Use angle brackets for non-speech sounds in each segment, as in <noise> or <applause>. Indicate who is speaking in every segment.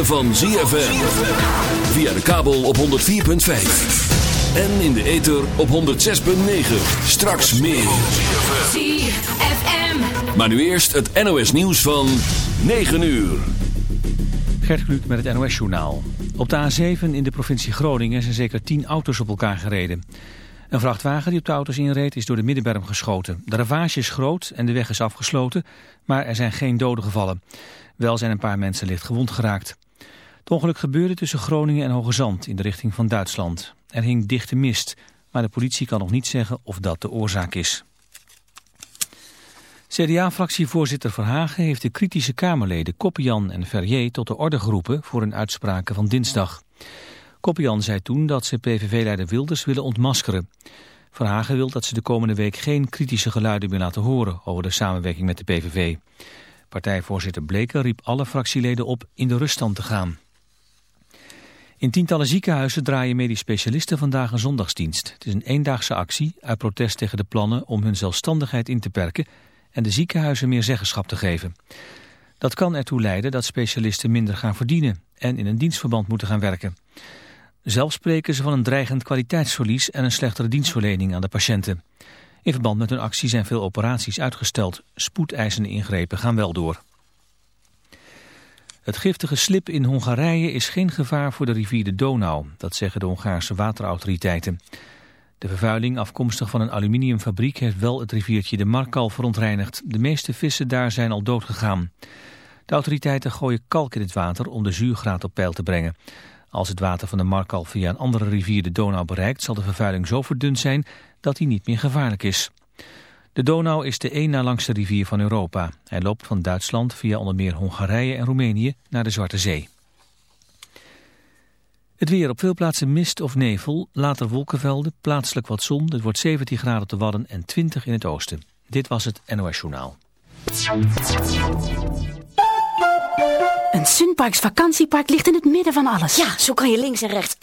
Speaker 1: ritme van ZFM. Via de kabel op 104.5. En in de ether op 106.9. Straks meer. ZFM. Maar nu eerst het NOS nieuws van 9 uur.
Speaker 2: Gert Kluk met het NOS journaal. Op de A7 in de provincie Groningen zijn zeker 10 auto's op elkaar gereden. Een vrachtwagen die op de auto's inreed is door de middenberm geschoten. De ravage is groot en de weg is afgesloten, maar er zijn geen doden gevallen. Wel zijn een paar mensen licht gewond geraakt. Ongeluk gebeurde tussen Groningen en Hoge Zand in de richting van Duitsland. Er hing dichte mist, maar de politie kan nog niet zeggen of dat de oorzaak is. CDA-fractievoorzitter Verhagen heeft de kritische Kamerleden Koppian en Verrier tot de orde geroepen voor hun uitspraken van dinsdag. Koppian zei toen dat ze PVV-leider Wilders willen ontmaskeren. Verhagen wil dat ze de komende week geen kritische geluiden meer laten horen over de samenwerking met de PVV. Partijvoorzitter Bleker riep alle fractieleden op in de ruststand te gaan. In tientallen ziekenhuizen draaien medisch specialisten vandaag een zondagsdienst. Het is een eendaagse actie uit protest tegen de plannen om hun zelfstandigheid in te perken en de ziekenhuizen meer zeggenschap te geven. Dat kan ertoe leiden dat specialisten minder gaan verdienen en in een dienstverband moeten gaan werken. Zelf spreken ze van een dreigend kwaliteitsverlies en een slechtere dienstverlening aan de patiënten. In verband met hun actie zijn veel operaties uitgesteld. Spoedeisende ingrepen gaan wel door. Het giftige slip in Hongarije is geen gevaar voor de rivier de Donau. Dat zeggen de Hongaarse waterautoriteiten. De vervuiling afkomstig van een aluminiumfabriek heeft wel het riviertje de Markal verontreinigd. De meeste vissen daar zijn al doodgegaan. De autoriteiten gooien kalk in het water om de zuurgraad op peil te brengen. Als het water van de Markal via een andere rivier de Donau bereikt... zal de vervuiling zo verdund zijn dat hij niet meer gevaarlijk is. De Donau is de één na langste rivier van Europa. Hij loopt van Duitsland via onder meer Hongarije en Roemenië naar de Zwarte Zee. Het weer op veel plaatsen mist of nevel, later wolkenvelden, plaatselijk wat zon. Het wordt 17 graden te Wadden en 20 in het oosten. Dit was het NOS Journaal.
Speaker 3: Een Sunparks vakantiepark ligt in het midden van alles.
Speaker 4: Ja, zo kan je links en rechts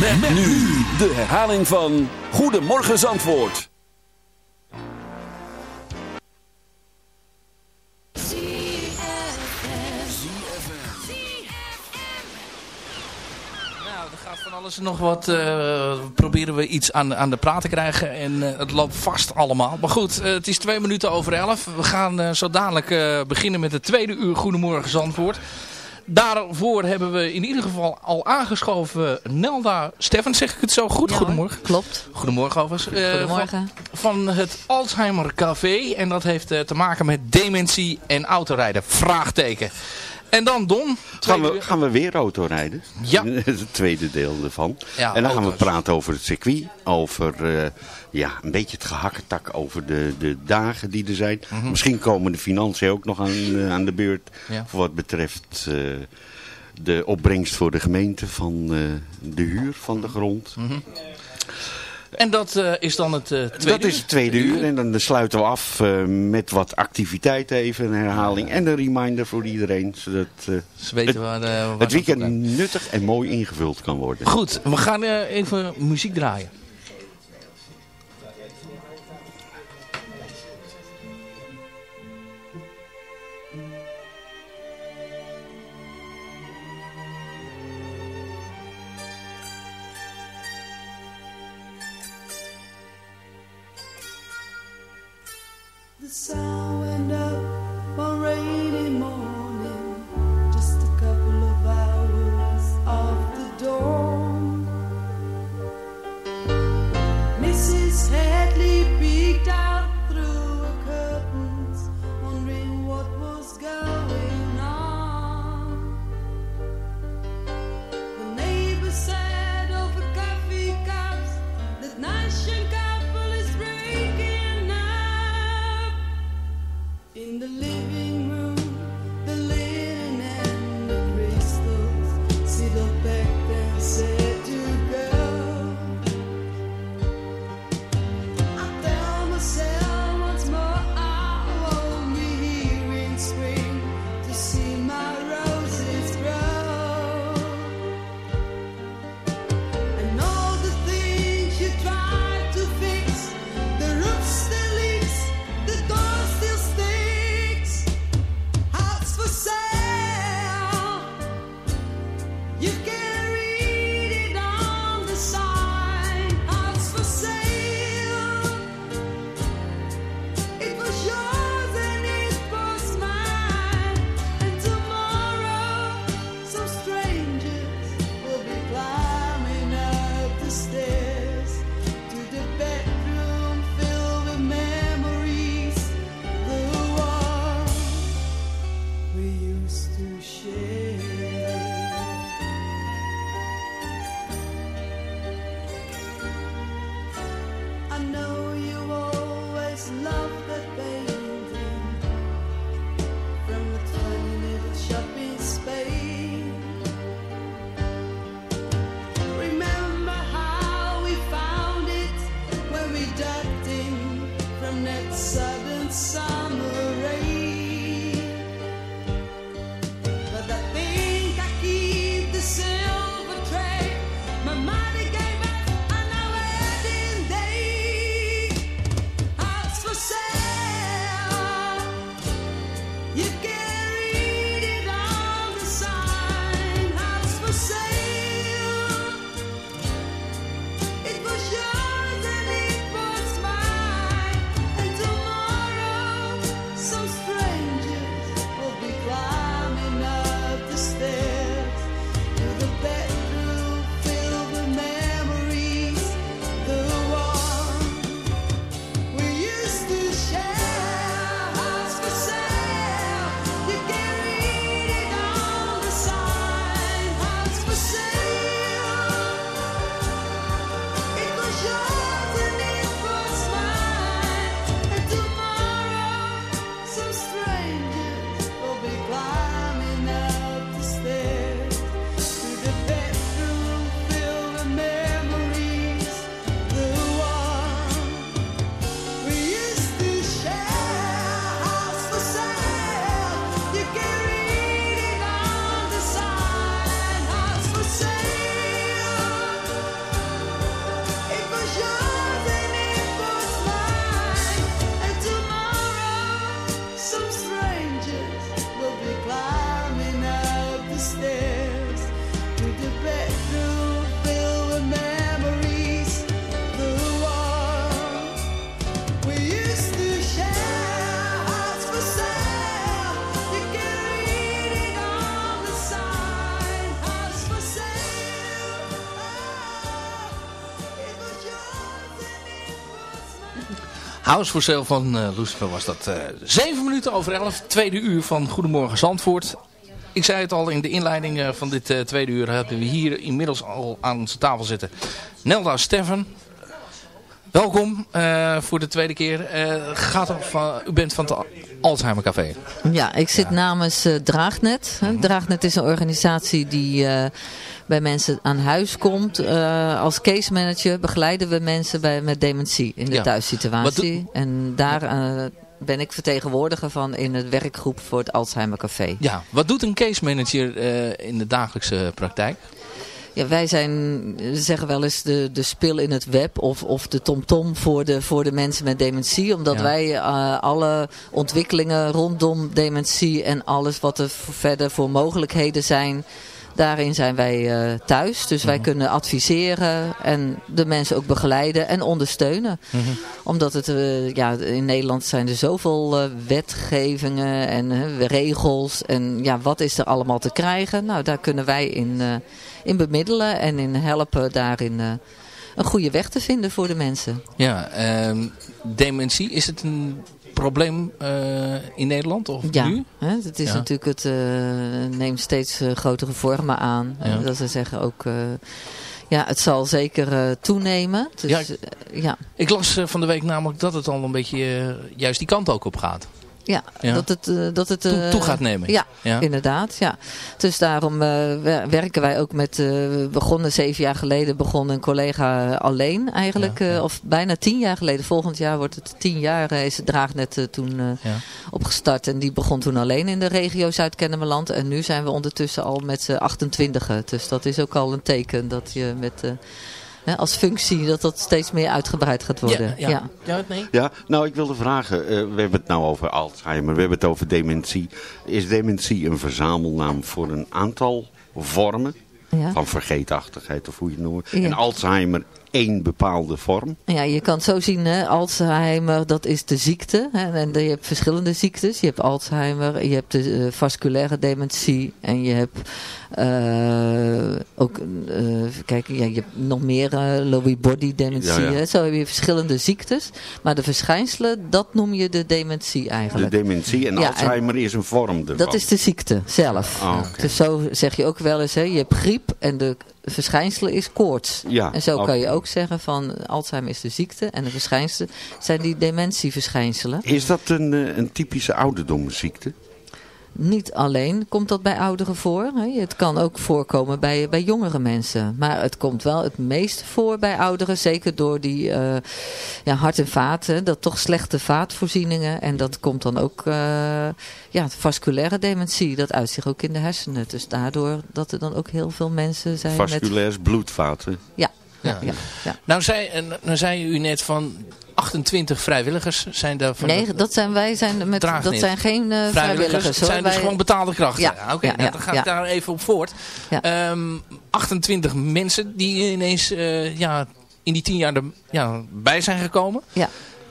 Speaker 1: Met, nu de herhaling van Goedemorgen Zandvoort.
Speaker 5: Nou, gaat van alles nog wat. eh, proberen we iets aan, aan de praat te krijgen. En eh, het loopt vast allemaal. Maar goed, eh, het is twee minuten over elf. We gaan zo dadelijk beginnen met het tweede uur Goedemorgen Zandvoort.
Speaker 6: Daarvoor hebben we in ieder geval al aangeschoven Nelda Steffens, zeg ik het zo goed?
Speaker 7: Ja,
Speaker 6: Goedemorgen.
Speaker 7: Klopt.
Speaker 6: Goedemorgen overigens. Eh,
Speaker 7: Goedemorgen.
Speaker 6: Van, van het Alzheimer Café. En dat heeft eh, te maken met dementie en autorijden. Vraagteken. En dan Don.
Speaker 8: Gaan we, gaan we weer autorijden?
Speaker 6: Ja. <laughs>
Speaker 8: Het tweede deel ervan.
Speaker 6: Ja,
Speaker 8: en dan gaan we praten over het circuit. Over eh, ja, een beetje het gehakketak over de, de dagen die er zijn.
Speaker 6: Mhm.
Speaker 8: Misschien komen de financiën ook nog aan, eh, aan de beurt.
Speaker 6: Ja.
Speaker 8: Voor wat betreft eh, de opbrengst voor de gemeente van de huur van de grond.
Speaker 6: Mhm. En dat eh, is dan het eh, tweede
Speaker 8: Dat is het tweede uur. En dan sluiten we af eh, met wat activiteiten even. Een herhaling en een reminder voor iedereen. Zodat
Speaker 6: Ze weten
Speaker 8: het,
Speaker 6: waar, waar
Speaker 8: het weekend nuttig en mooi ingevuld kan worden.
Speaker 6: Goed, we gaan even muziek draaien.
Speaker 5: House for Sale van eh, Lucifer was dat. zeven minuten over elf, tweede uur van Goedemorgen Zandvoort. Ik zei het al in de inleiding eh, van dit tweede uur hebben we hier inmiddels al aan onze tafel zitten. Nelda Steffen. Welkom voor de tweede keer. Gaat van, u bent van het Alzheimer Café.
Speaker 7: Ja, ik zit namens eh, Draagnet. hè. Draagnet is een organisatie die eh, bij mensen aan huis komt. Eh, als case manager begeleiden we mensen bij, met dementie in de
Speaker 5: Ja.
Speaker 7: thuissituatie. En daar ben ik vertegenwoordiger van in het werkgroep voor het Alzheimer Café.
Speaker 5: Ja, wat doet een case manager in de dagelijkse praktijk?
Speaker 7: Ja, wij zijn, ze zeggen wel eens de, de spil in het web of, of de tomtom voor de, voor de mensen met dementie. Omdat
Speaker 5: Ja.
Speaker 7: wij eh, alle ontwikkelingen rondom dementie en alles wat er verder voor mogelijkheden zijn, daarin zijn wij eh, thuis. Dus wij kunnen adviseren en de mensen ook begeleiden en ondersteunen. Omdat het, eh, ja, in Nederland zijn er zoveel eh, wetgevingen en eh, regels. En ja, wat is er allemaal te krijgen? Nou, daar kunnen wij in, eh, in bemiddelen en in helpen daarin eh, een goede weg te vinden voor de mensen.
Speaker 5: Ja, ehm, dementie, is het een probleem eh, in Nederland of
Speaker 7: Ja,
Speaker 5: nu?
Speaker 7: hè, het is
Speaker 5: Ja.
Speaker 7: natuurlijk, het eh, neemt steeds grotere vormen aan.
Speaker 5: Ja.
Speaker 7: Dat ze zeggen ook, ja, het zal zeker toenemen. Dus,
Speaker 5: Ja, ik-
Speaker 7: ja,
Speaker 5: Ik las van de week namelijk dat het al een beetje juist die kant ook op gaat.
Speaker 7: Ja,
Speaker 5: Ja.
Speaker 7: dat het, eh, dat het
Speaker 5: Toe-
Speaker 7: eh,
Speaker 5: toe gaat nemen.
Speaker 7: Ja,
Speaker 5: Ja.
Speaker 7: inderdaad. Ja. Dus daarom eh, wer- werken wij ook met, we begonnen zeven jaar geleden, begon een collega alleen eigenlijk.
Speaker 5: Ja,
Speaker 7: of bijna tien jaar geleden. Volgend jaar wordt het tien jaar, is het draagnet toen opgestart. En die begon toen alleen in de regio Zuid-Kennemerland. En nu zijn we ondertussen al met z'n 28. Dus dat is ook al een teken dat je met... hè, als functie dat dat steeds meer uitgebreid gaat worden.
Speaker 5: Ja, ja. ja, nee.
Speaker 8: Ja, nou ik wilde vragen, eh, we hebben het nou over Alzheimer, we hebben het over dementie. Is dementie een verzamelnaam voor een aantal vormen
Speaker 7: Ja.
Speaker 8: van vergeetachtigheid of hoe je het noemt?
Speaker 7: Ja.
Speaker 8: En Alzheimer één bepaalde vorm?
Speaker 7: Ja, je kan het zo zien, hè, Alzheimer, dat is de ziekte. Hè, en je hebt verschillende ziektes. Je hebt Alzheimer, je hebt de eh, vasculaire dementie en je hebt eh, ook, eh, ja, je hebt nog meer Lewy body dementie.
Speaker 8: Ja, ja.
Speaker 7: Hè. Zo heb je verschillende ziektes. Maar de verschijnselen, dat noem je de dementie
Speaker 8: De
Speaker 7: eigenlijk.
Speaker 8: dementie en
Speaker 7: Ja, en-
Speaker 8: Alzheimer is een vorm ervan.
Speaker 7: Dat is de ziekte zelf.
Speaker 8: Oké.
Speaker 7: Dus zo zeg je ook wel eens, hè, je hebt griep en de verschijnselen is koorts.
Speaker 8: Ja,
Speaker 7: en zo kan je ook zeggen van Alzheimer is de ziekte en de verschijnselen zijn die dementieverschijnselen.
Speaker 8: Is dat een, eh, een typische ouderdomsziekte?
Speaker 7: Niet alleen komt dat bij ouderen voor. Hè. Het kan ook voorkomen bij, bij jongere mensen. Maar het komt wel het meest voor bij ouderen. Zeker door die eh, ja, hart- en vaten. Dat toch slechte vaatvoorzieningen. En dat komt dan ook... eh, ja, vasculaire dementie. Dat uit zich ook in de hersenen. Dus daardoor dat er dan ook heel veel mensen zijn met...
Speaker 8: Vasculairs bloedvaten.
Speaker 7: Ja,
Speaker 5: Ja.
Speaker 7: ja, ja, ja.
Speaker 5: Nou, zei, en, nou zei u net van 28 vrijwilligers zijn daar van
Speaker 7: Nee,
Speaker 5: de-
Speaker 7: dat zijn wij zijn met dat zijn geen eh, vrijwilligers. hoor.
Speaker 5: zijn dus
Speaker 7: Wij-
Speaker 5: gewoon betaalde krachten.
Speaker 7: Ja,
Speaker 5: Ja, Oké,
Speaker 7: ja,
Speaker 5: nou,
Speaker 7: ja,
Speaker 5: dan ga ik daar even op voort.
Speaker 7: Ja.
Speaker 5: Ehm, 28 mensen die ineens eh, ja, in die 10 jaar er ja, bij zijn gekomen.
Speaker 7: Ja.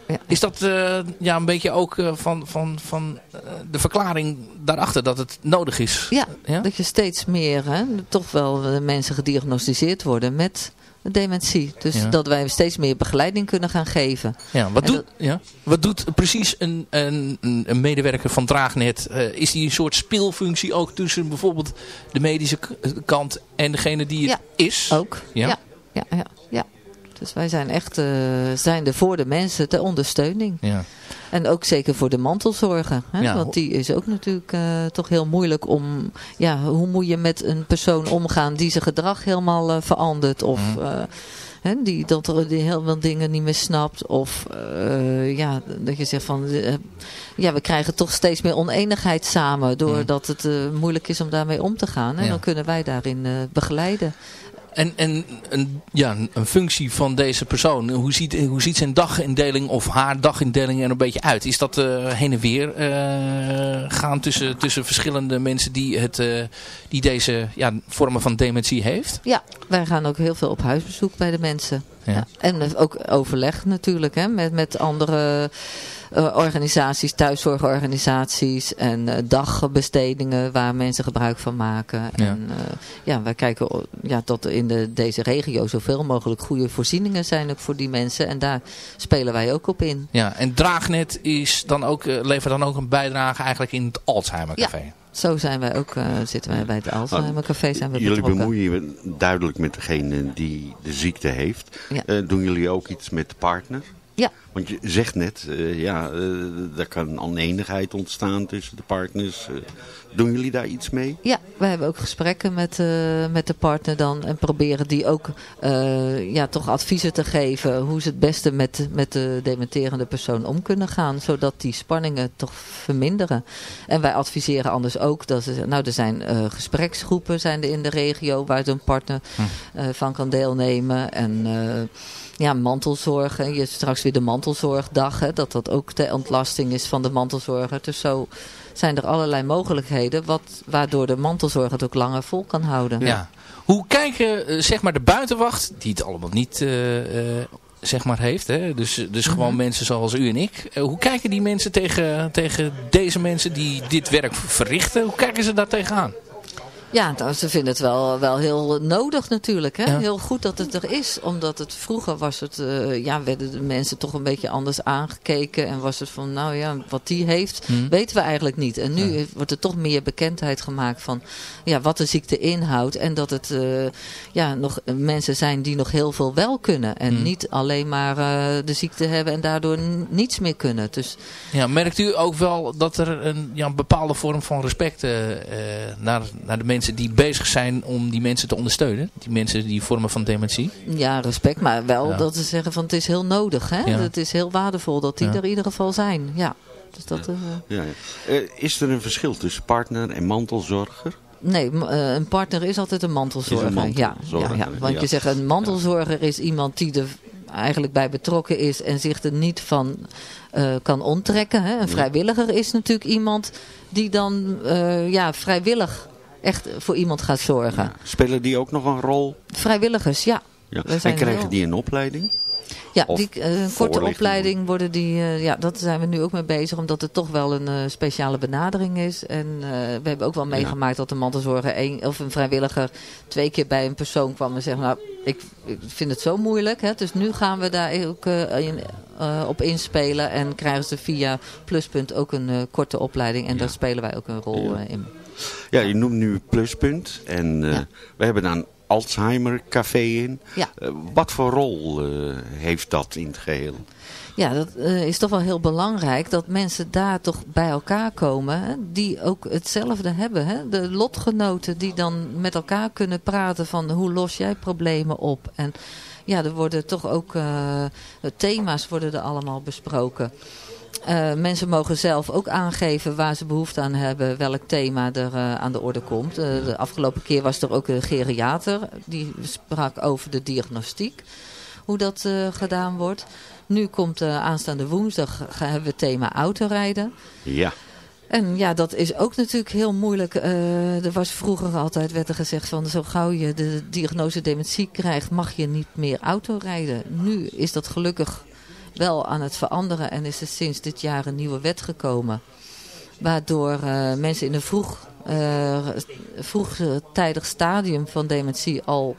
Speaker 7: Ja.
Speaker 5: Is dat eh, ja, een beetje ook eh, van, van, van eh, de verklaring daarachter dat het nodig is?
Speaker 7: Ja,
Speaker 5: Ja?
Speaker 7: dat je steeds meer, hè, toch wel eh, mensen gediagnosticeerd worden met dementie. Dus
Speaker 5: Ja.
Speaker 7: dat wij steeds meer begeleiding kunnen gaan geven.
Speaker 5: Ja, wat, doet, ja? wat doet precies een, een, een- medewerker van Draagnet? Eh, is die een soort speelfunctie ook tussen bijvoorbeeld de medische kant en degene die het
Speaker 7: Ja,
Speaker 5: is?
Speaker 7: Ook.
Speaker 5: Ja?
Speaker 7: Ja, ja, ja. Dus wij zijn echt eh, zijn er voor de mensen ter ondersteuning.
Speaker 5: Ja.
Speaker 7: En ook zeker voor de mantelzorgen. Hè?
Speaker 5: Ja.
Speaker 7: Want die is ook natuurlijk eh, toch heel moeilijk om... Ja, hoe moet je met een persoon omgaan die zijn gedrag helemaal eh, verandert? Of
Speaker 5: Mhm.
Speaker 7: hè, die, dat er die heel veel dingen niet meer snapt. Of ja, dat je zegt van... ja, we krijgen toch steeds meer oneenigheid samen. Doordat het eh, moeilijk is om daarmee om te gaan. En
Speaker 5: Mhm. Ja.
Speaker 7: dan kunnen wij daarin begeleiden.
Speaker 5: En, en een, ja, een- functie van deze persoon, hoe ziet, hoe ziet zijn dagindeling of haar dagindeling er een beetje uit? Is dat eh, heen en weer eh, gaan tussen, tussen verschillende mensen die, het, eh, die deze ja, vormen van dementie heeft?
Speaker 7: Ja, wij gaan ook heel veel op huisbezoek bij de mensen.
Speaker 5: Ja.
Speaker 7: Ja. En ook overleg natuurlijk hè, met, met andere organisaties, thuiszorgorganisaties en eh, dagbestedingen waar mensen gebruik van maken.
Speaker 5: Ja.
Speaker 7: En eh, ja, wij kijken ja, dat er in de, deze regio zoveel mogelijk goede voorzieningen zijn ook voor die mensen. En daar spelen wij ook op in.
Speaker 5: Ja, en Draagnet is dan ook, eh, levert dan ook een bijdrage eigenlijk in het Alzheimer Café.
Speaker 7: Zo zijn wij ook, eh, zitten wij bij het Alzheimer Café zijn we
Speaker 8: Jullie
Speaker 7: betrokken.
Speaker 8: bemoeien je duidelijk met degene die de ziekte heeft.
Speaker 7: Ja.
Speaker 8: Eh, doen jullie ook iets met de partner?
Speaker 7: Ja.
Speaker 8: Want je zegt net, eh, ja, eh, er kan oneenigheid ontstaan tussen de partners. Eh, doen jullie daar iets mee?
Speaker 7: Ja, we hebben ook gesprekken met, eh, met de partner dan. En proberen die ook eh, ja, toch adviezen te geven. Hoe ze het beste met, met de dementerende persoon om kunnen gaan. Zodat die spanningen toch verminderen. En wij adviseren anders ook. Dat ze, nou, er zijn eh, gespreksgroepen zijn er in de regio. Waar zo'n partner eh, van kan deelnemen. En... ja, mantelzorg. hè. Je hebt straks weer de mantelzorgdag. Hè, dat dat ook de ontlasting is van de mantelzorger. Dus zo zijn er allerlei mogelijkheden. Wat, waardoor de mantelzorg het ook langer vol kan houden.
Speaker 5: Ja. Hoe kijken eh, zeg maar de buitenwacht, die het allemaal niet eh, eh, zeg maar heeft, hè? dus, dus
Speaker 7: Mhm.
Speaker 5: gewoon mensen zoals u en ik. Hoe kijken die mensen tegen, tegen deze mensen die dit werk verrichten? Hoe kijken ze daar tegenaan?
Speaker 7: Ja, nou, ze vinden het wel, wel heel nodig natuurlijk. Hè?
Speaker 5: Ja.
Speaker 7: Heel goed dat het er is. Omdat het vroeger was het, eh, ja, werden de mensen toch een beetje anders aangekeken. En was het van, nou ja, wat die heeft,
Speaker 5: Hm.
Speaker 7: weten we eigenlijk niet. En nu wordt er toch meer bekendheid gemaakt van ja, wat de ziekte inhoudt. En dat het eh, ja, nog mensen zijn die nog heel veel wel kunnen. En
Speaker 5: Hm.
Speaker 7: niet alleen maar eh, de ziekte hebben en daardoor niets meer kunnen. Dus
Speaker 5: Ja, merkt u ook wel dat er een, ja, een bepaalde vorm van respect naar, naar de mensen die bezig zijn om die mensen te ondersteunen? Die mensen die vormen van dementie?
Speaker 7: Ja, respect, maar wel
Speaker 5: Ja.
Speaker 7: dat ze zeggen van het is heel nodig. Hè?
Speaker 5: Ja.
Speaker 7: Het is heel waardevol dat die
Speaker 5: Ja.
Speaker 7: er in ieder geval zijn. Ja. Dus dat, eh,
Speaker 8: Ja, ja. Eh, is er een verschil tussen partner en mantelzorger?
Speaker 7: nee, eh, een partner is altijd een mantelzorger.
Speaker 8: Is een mantelzorger,
Speaker 7: ja, ja, ja. Want
Speaker 8: ja.
Speaker 7: je zegt een mantelzorger is iemand die er eigenlijk bij betrokken is en zich er niet van eh, kan onttrekken. Hè? Een vrijwilliger is natuurlijk iemand die dan eh, ja, vrijwillig echt voor iemand gaat zorgen.
Speaker 8: Spelen die ook nog een rol?
Speaker 7: Vrijwilligers, ja.
Speaker 8: Ja. En krijgen die een opleiding?
Speaker 7: Ja,
Speaker 8: Of
Speaker 7: die, eh, een korte opleiding worden die, eh, ja, dat zijn we nu ook mee bezig, omdat het toch wel een eh, speciale benadering is. En we hebben ook wel meegemaakt dat de mantelzorger één, of een vrijwilliger twee keer bij een persoon kwam en zegt, nou, ik, ik vind het zo moeilijk, hè, dus nu gaan we daar ook in, op inspelen en krijgen ze via Pluspunt ook een korte opleiding en daar spelen wij ook een rol
Speaker 8: Ja.
Speaker 7: in.
Speaker 8: Ja, je noemt nu Pluspunt. En eh, we hebben daar een Alzheimer café in.
Speaker 7: Ja.
Speaker 8: Eh, wat voor rol eh, heeft dat in het geheel?
Speaker 7: Ja, dat is toch wel heel belangrijk dat mensen daar toch bij elkaar komen. Hè, die ook hetzelfde hebben. Hè? De lotgenoten die dan met elkaar kunnen praten van hoe los jij problemen op. En ja, er worden toch ook thema's worden er allemaal besproken. Eh, mensen mogen zelf ook aangeven waar ze behoefte aan hebben, welk thema er eh, aan de orde komt. Eh, de afgelopen keer was er ook een geriater, die sprak over de diagnostiek, hoe dat gedaan wordt. Nu komt aanstaande woensdag, gaan- hebben we het thema autorijden.
Speaker 8: Ja.
Speaker 7: En ja, dat is ook natuurlijk heel moeilijk. Er was vroeger altijd, werd er gezegd van zo gauw je de diagnose dementie krijgt, mag je niet meer autorijden. Nu is dat gelukkig wel aan het veranderen en is er sinds dit jaar een nieuwe wet gekomen. Waardoor eh, mensen in een vroeg, eh, vroegtijdig stadium van dementie al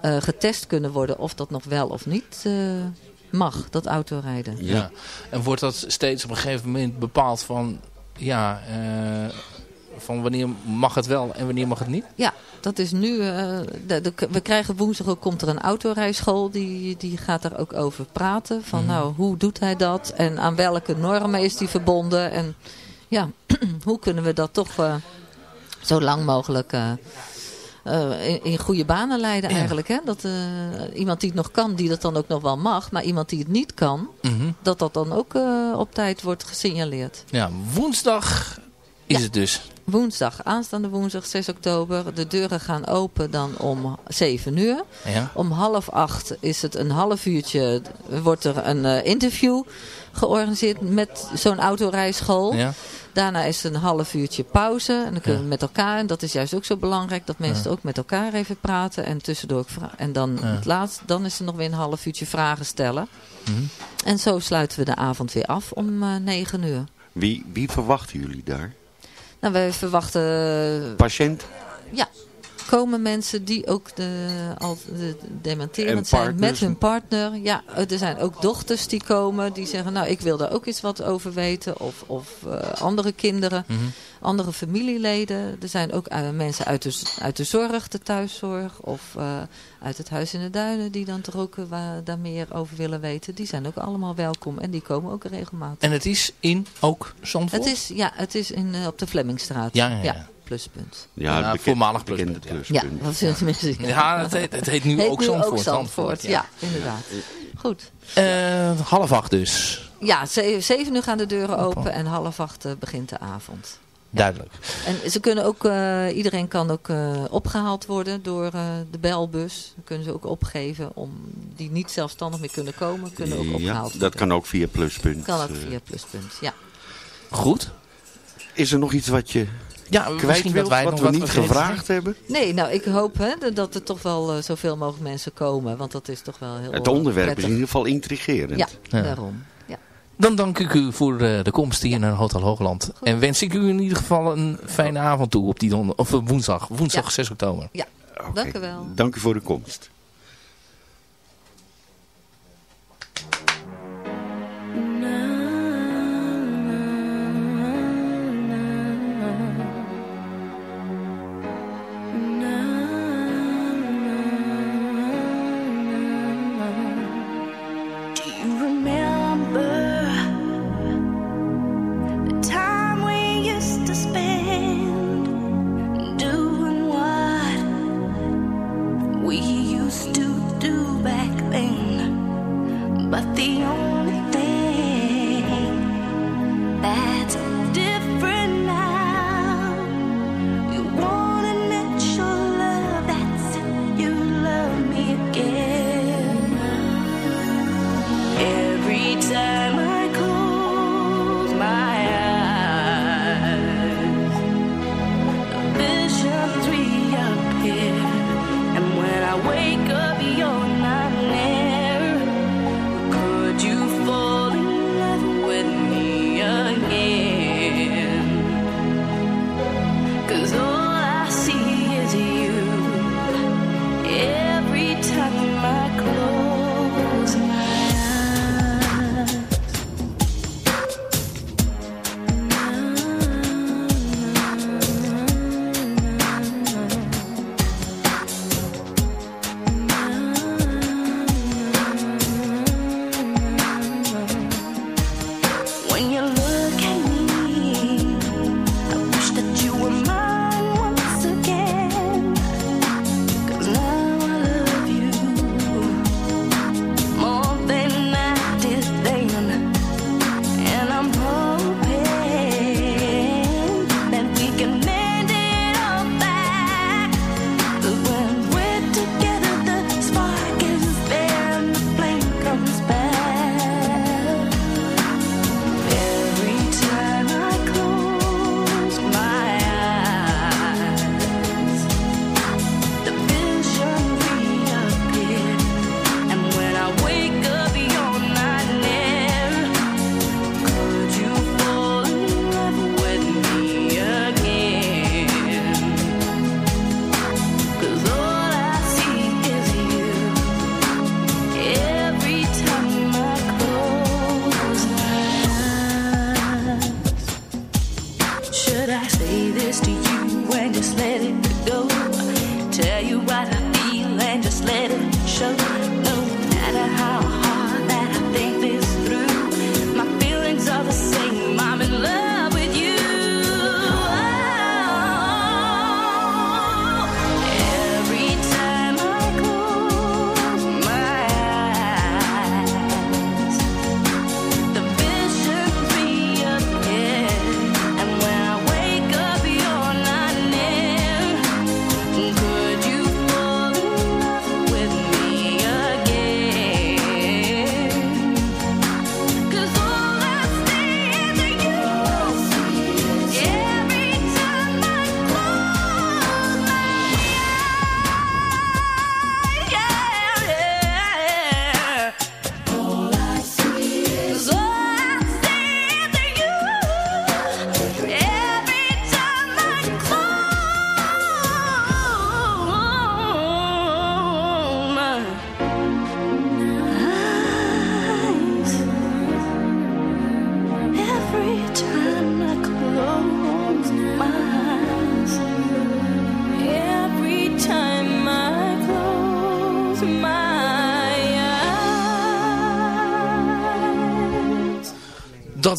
Speaker 7: eh, getest kunnen worden of dat nog wel of niet mag, dat autorijden.
Speaker 5: Ja. En wordt dat steeds op een gegeven moment bepaald van, ja, eh, van wanneer mag het wel en wanneer mag het niet?
Speaker 7: Ja, dat is nu. eh, de, de- we krijgen woensdag ook komt er een autorijschool die, die gaat daar ook over praten. Van
Speaker 5: Mhm.
Speaker 7: nou, hoe doet hij dat? En aan welke normen is die verbonden? En ja, <clears throat> hoe kunnen we dat toch eh, zo lang mogelijk eh, in, in goede banen leiden eigenlijk. Hè? Dat iemand die het nog kan, die dat dan ook nog wel mag. Maar iemand die het niet kan,
Speaker 5: Mhm.
Speaker 7: dat dat dan ook op tijd wordt gesignaleerd.
Speaker 5: Ja, woensdag is het dus.
Speaker 7: Woensdag, aanstaande woensdag 6 oktober. De deuren gaan open dan om 7 uur.
Speaker 5: Ja.
Speaker 7: Om half acht is het een half uurtje, wordt er een eh, interview georganiseerd met zo'n autorijschool.
Speaker 5: Ja.
Speaker 7: Daarna is er een half uurtje pauze. En dan kunnen
Speaker 5: Ja.
Speaker 7: we met elkaar, en dat is juist ook zo belangrijk, dat mensen
Speaker 5: Ja.
Speaker 7: ook met elkaar even praten. En tussendoor En dan
Speaker 5: Ja.
Speaker 7: het laatst, dan is er nog weer een half uurtje vragen stellen.
Speaker 5: Mhm.
Speaker 7: En zo sluiten we de avond weer af om eh 9 uur.
Speaker 8: Wie, wie verwachten jullie daar?
Speaker 7: Nou, wij verwachten
Speaker 8: Patiënt?
Speaker 7: ja, komen mensen die ook de, al de dementerend
Speaker 8: En
Speaker 7: zijn met hun partner. Ja, er zijn ook dochters die komen die zeggen, nou ik wil daar ook eens wat over weten. Of, of eh, andere kinderen,
Speaker 5: Mhm.
Speaker 7: andere familieleden. Er zijn ook eh, mensen uit de, uit de zorg, de thuiszorg. Of eh, uit het Huis in de Duinen die dan toch ook waar, daar meer over willen weten. Die zijn ook allemaal welkom en die komen ook regelmatig.
Speaker 5: En het is in ook Zandvoort?
Speaker 7: Het is, ja, het is in, op de Flemmingstraat.
Speaker 5: Ja, ja, ja.
Speaker 7: Pluspunt.
Speaker 8: Ja,
Speaker 5: Ja,
Speaker 8: bekend-
Speaker 5: voormalig pluspunt,
Speaker 7: Ja,
Speaker 8: pluspunt.
Speaker 7: dat zullen mensen zien.
Speaker 5: Ja, het heet, het heet nu ook Zandvoort.
Speaker 7: Zandvoort, ja. inderdaad. Goed.
Speaker 5: Eh, half acht dus.
Speaker 7: Ja, ze- zeven uur gaan de deuren open en half acht eh, begint de avond.
Speaker 5: Duidelijk.
Speaker 7: En ze kunnen ook, eh, iedereen kan ook eh, opgehaald worden door eh, de belbus. Dan kunnen ze ook opgeven om die niet zelfstandig meer kunnen komen, kunnen ook
Speaker 8: Ja,
Speaker 7: opgehaald worden.
Speaker 8: dat kan ook via pluspunt.
Speaker 7: Kan ook via pluspunt, ja.
Speaker 5: Goed.
Speaker 8: Is er nog iets wat je
Speaker 5: Ja,
Speaker 8: kwijt
Speaker 5: misschien
Speaker 8: wilt,
Speaker 5: dat wij
Speaker 8: wat
Speaker 5: nog
Speaker 8: we
Speaker 5: wat
Speaker 8: niet gevraagd hebben?
Speaker 7: Nee, nou ik hoop hè, dat er toch wel eh, zoveel mogelijk mensen komen. Want dat is toch wel heel
Speaker 8: Het onderwerp is in ieder geval intrigerend.
Speaker 7: Ja,
Speaker 5: Ja.
Speaker 7: daarom. Ja.
Speaker 5: Dan dank ik u voor eh, de komst hier naar Hotel Hoogland. En wens ik u in ieder geval een fijne avond toe op die don of eh, woensdag. Woensdag
Speaker 7: Ja.
Speaker 5: 6 oktober.
Speaker 7: ja. Dank u wel.
Speaker 8: Dank u voor de komst.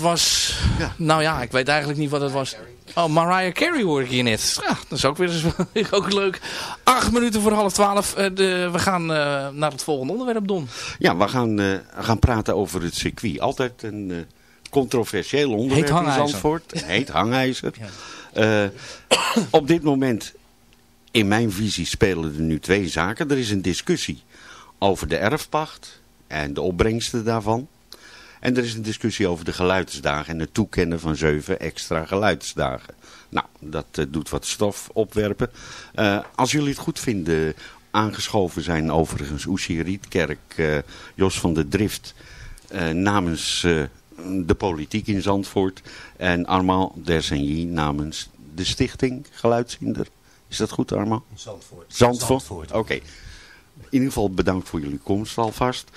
Speaker 5: Dat was... Nou ja, ik weet eigenlijk niet wat het was. Oh, Mariah Carey hoor ik hier net. Ja, dat is ook weer eens <laughs> ook leuk. Acht minuten voor half twaalf. Eh, de, we gaan eh, naar het volgende onderwerp, Don.
Speaker 8: Ja, we gaan, eh, gaan praten over het circuit. Altijd een controversieel onderwerp in
Speaker 5: hangijzer.
Speaker 8: Zandvoort. <laughs> Heet hangijzer. Op dit moment, in mijn visie, spelen er nu twee zaken. Er is een discussie over de erfpacht en de opbrengsten daarvan. En er is een discussie over de geluidsdagen en het toekennen van zeven extra geluidsdagen. Nou, dat eh, doet wat stof opwerpen. Eh, als jullie het goed vinden, aangeschoven zijn overigens Oesie Rietkerk, eh, Jos van der Drift, namens de politiek in Zandvoort. En Armand Dersengny namens de stichting Geluidshinder. Is dat goed Armand?
Speaker 9: Zandvoort.
Speaker 8: Zandvoort? Oké. In ieder geval bedankt voor jullie komst alvast.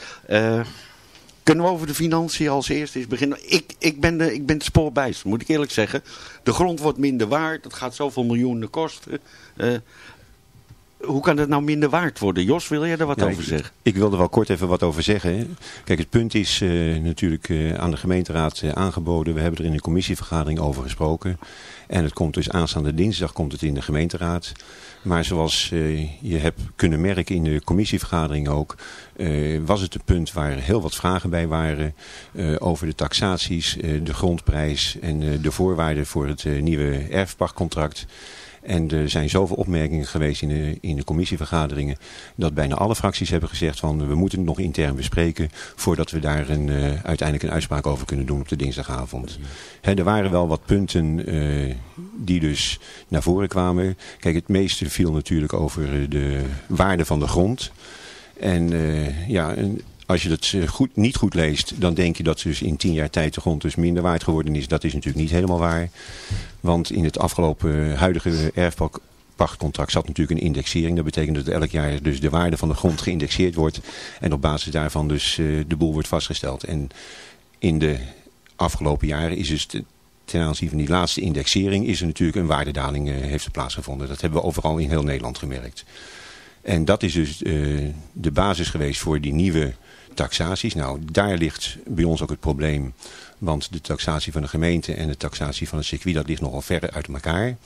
Speaker 8: Kunnen we over de financiën als eerste eens beginnen? Ik, ik, ben de, ik ben het spoorbijster, moet ik eerlijk zeggen. De grond wordt minder waard. Dat gaat zoveel miljoenen kosten. Eh, hoe kan het nou minder waard worden? Jos, wil jij er wat
Speaker 9: Ja,
Speaker 8: over
Speaker 9: ik-
Speaker 8: zeggen?
Speaker 9: Ik wilde wel kort even wat over zeggen. Kijk, het punt is eh, natuurlijk eh, aan de gemeenteraad eh, aangeboden. We hebben er in een commissievergadering over gesproken. En het komt dus aanstaande dinsdag komt het in de gemeenteraad. Maar zoals je hebt kunnen merken in de commissievergadering ook, was het een punt waar heel wat vragen bij waren over de taxaties, de grondprijs en de voorwaarden voor het nieuwe erfpachtcontract. En er zijn zoveel opmerkingen geweest in de, in de commissievergaderingen dat bijna alle fracties hebben gezegd van we moeten het nog intern bespreken voordat we daar een, eh, uiteindelijk een uitspraak over kunnen doen op de dinsdagavond. Er waren wel wat punten eh, die dus naar voren kwamen. Kijk, het meeste viel natuurlijk over eh, de waarde van de grond. En ja, als je dat eh, goed, niet goed leest, dan denk je dat dus in tien jaar tijd de grond dus minder waard geworden is. Dat is natuurlijk niet helemaal waar. Want in het afgelopen eh, huidige erfpachtcontract zat natuurlijk een indexering. Dat betekent dat elk jaar dus de waarde van de grond geïndexeerd wordt. En op basis daarvan dus eh, de boel wordt vastgesteld. En in de afgelopen jaren is dus te- ten aanzien van die laatste indexering is er natuurlijk een waardedaling heeft plaatsgevonden. Dat hebben we overal in heel Nederland gemerkt. En dat is dus de basis geweest voor die nieuwe taxaties. Nou, daar ligt bij ons ook het probleem. Want de taxatie van de gemeente en de taxatie van het circuit, dat ligt nogal ver uit elkaar.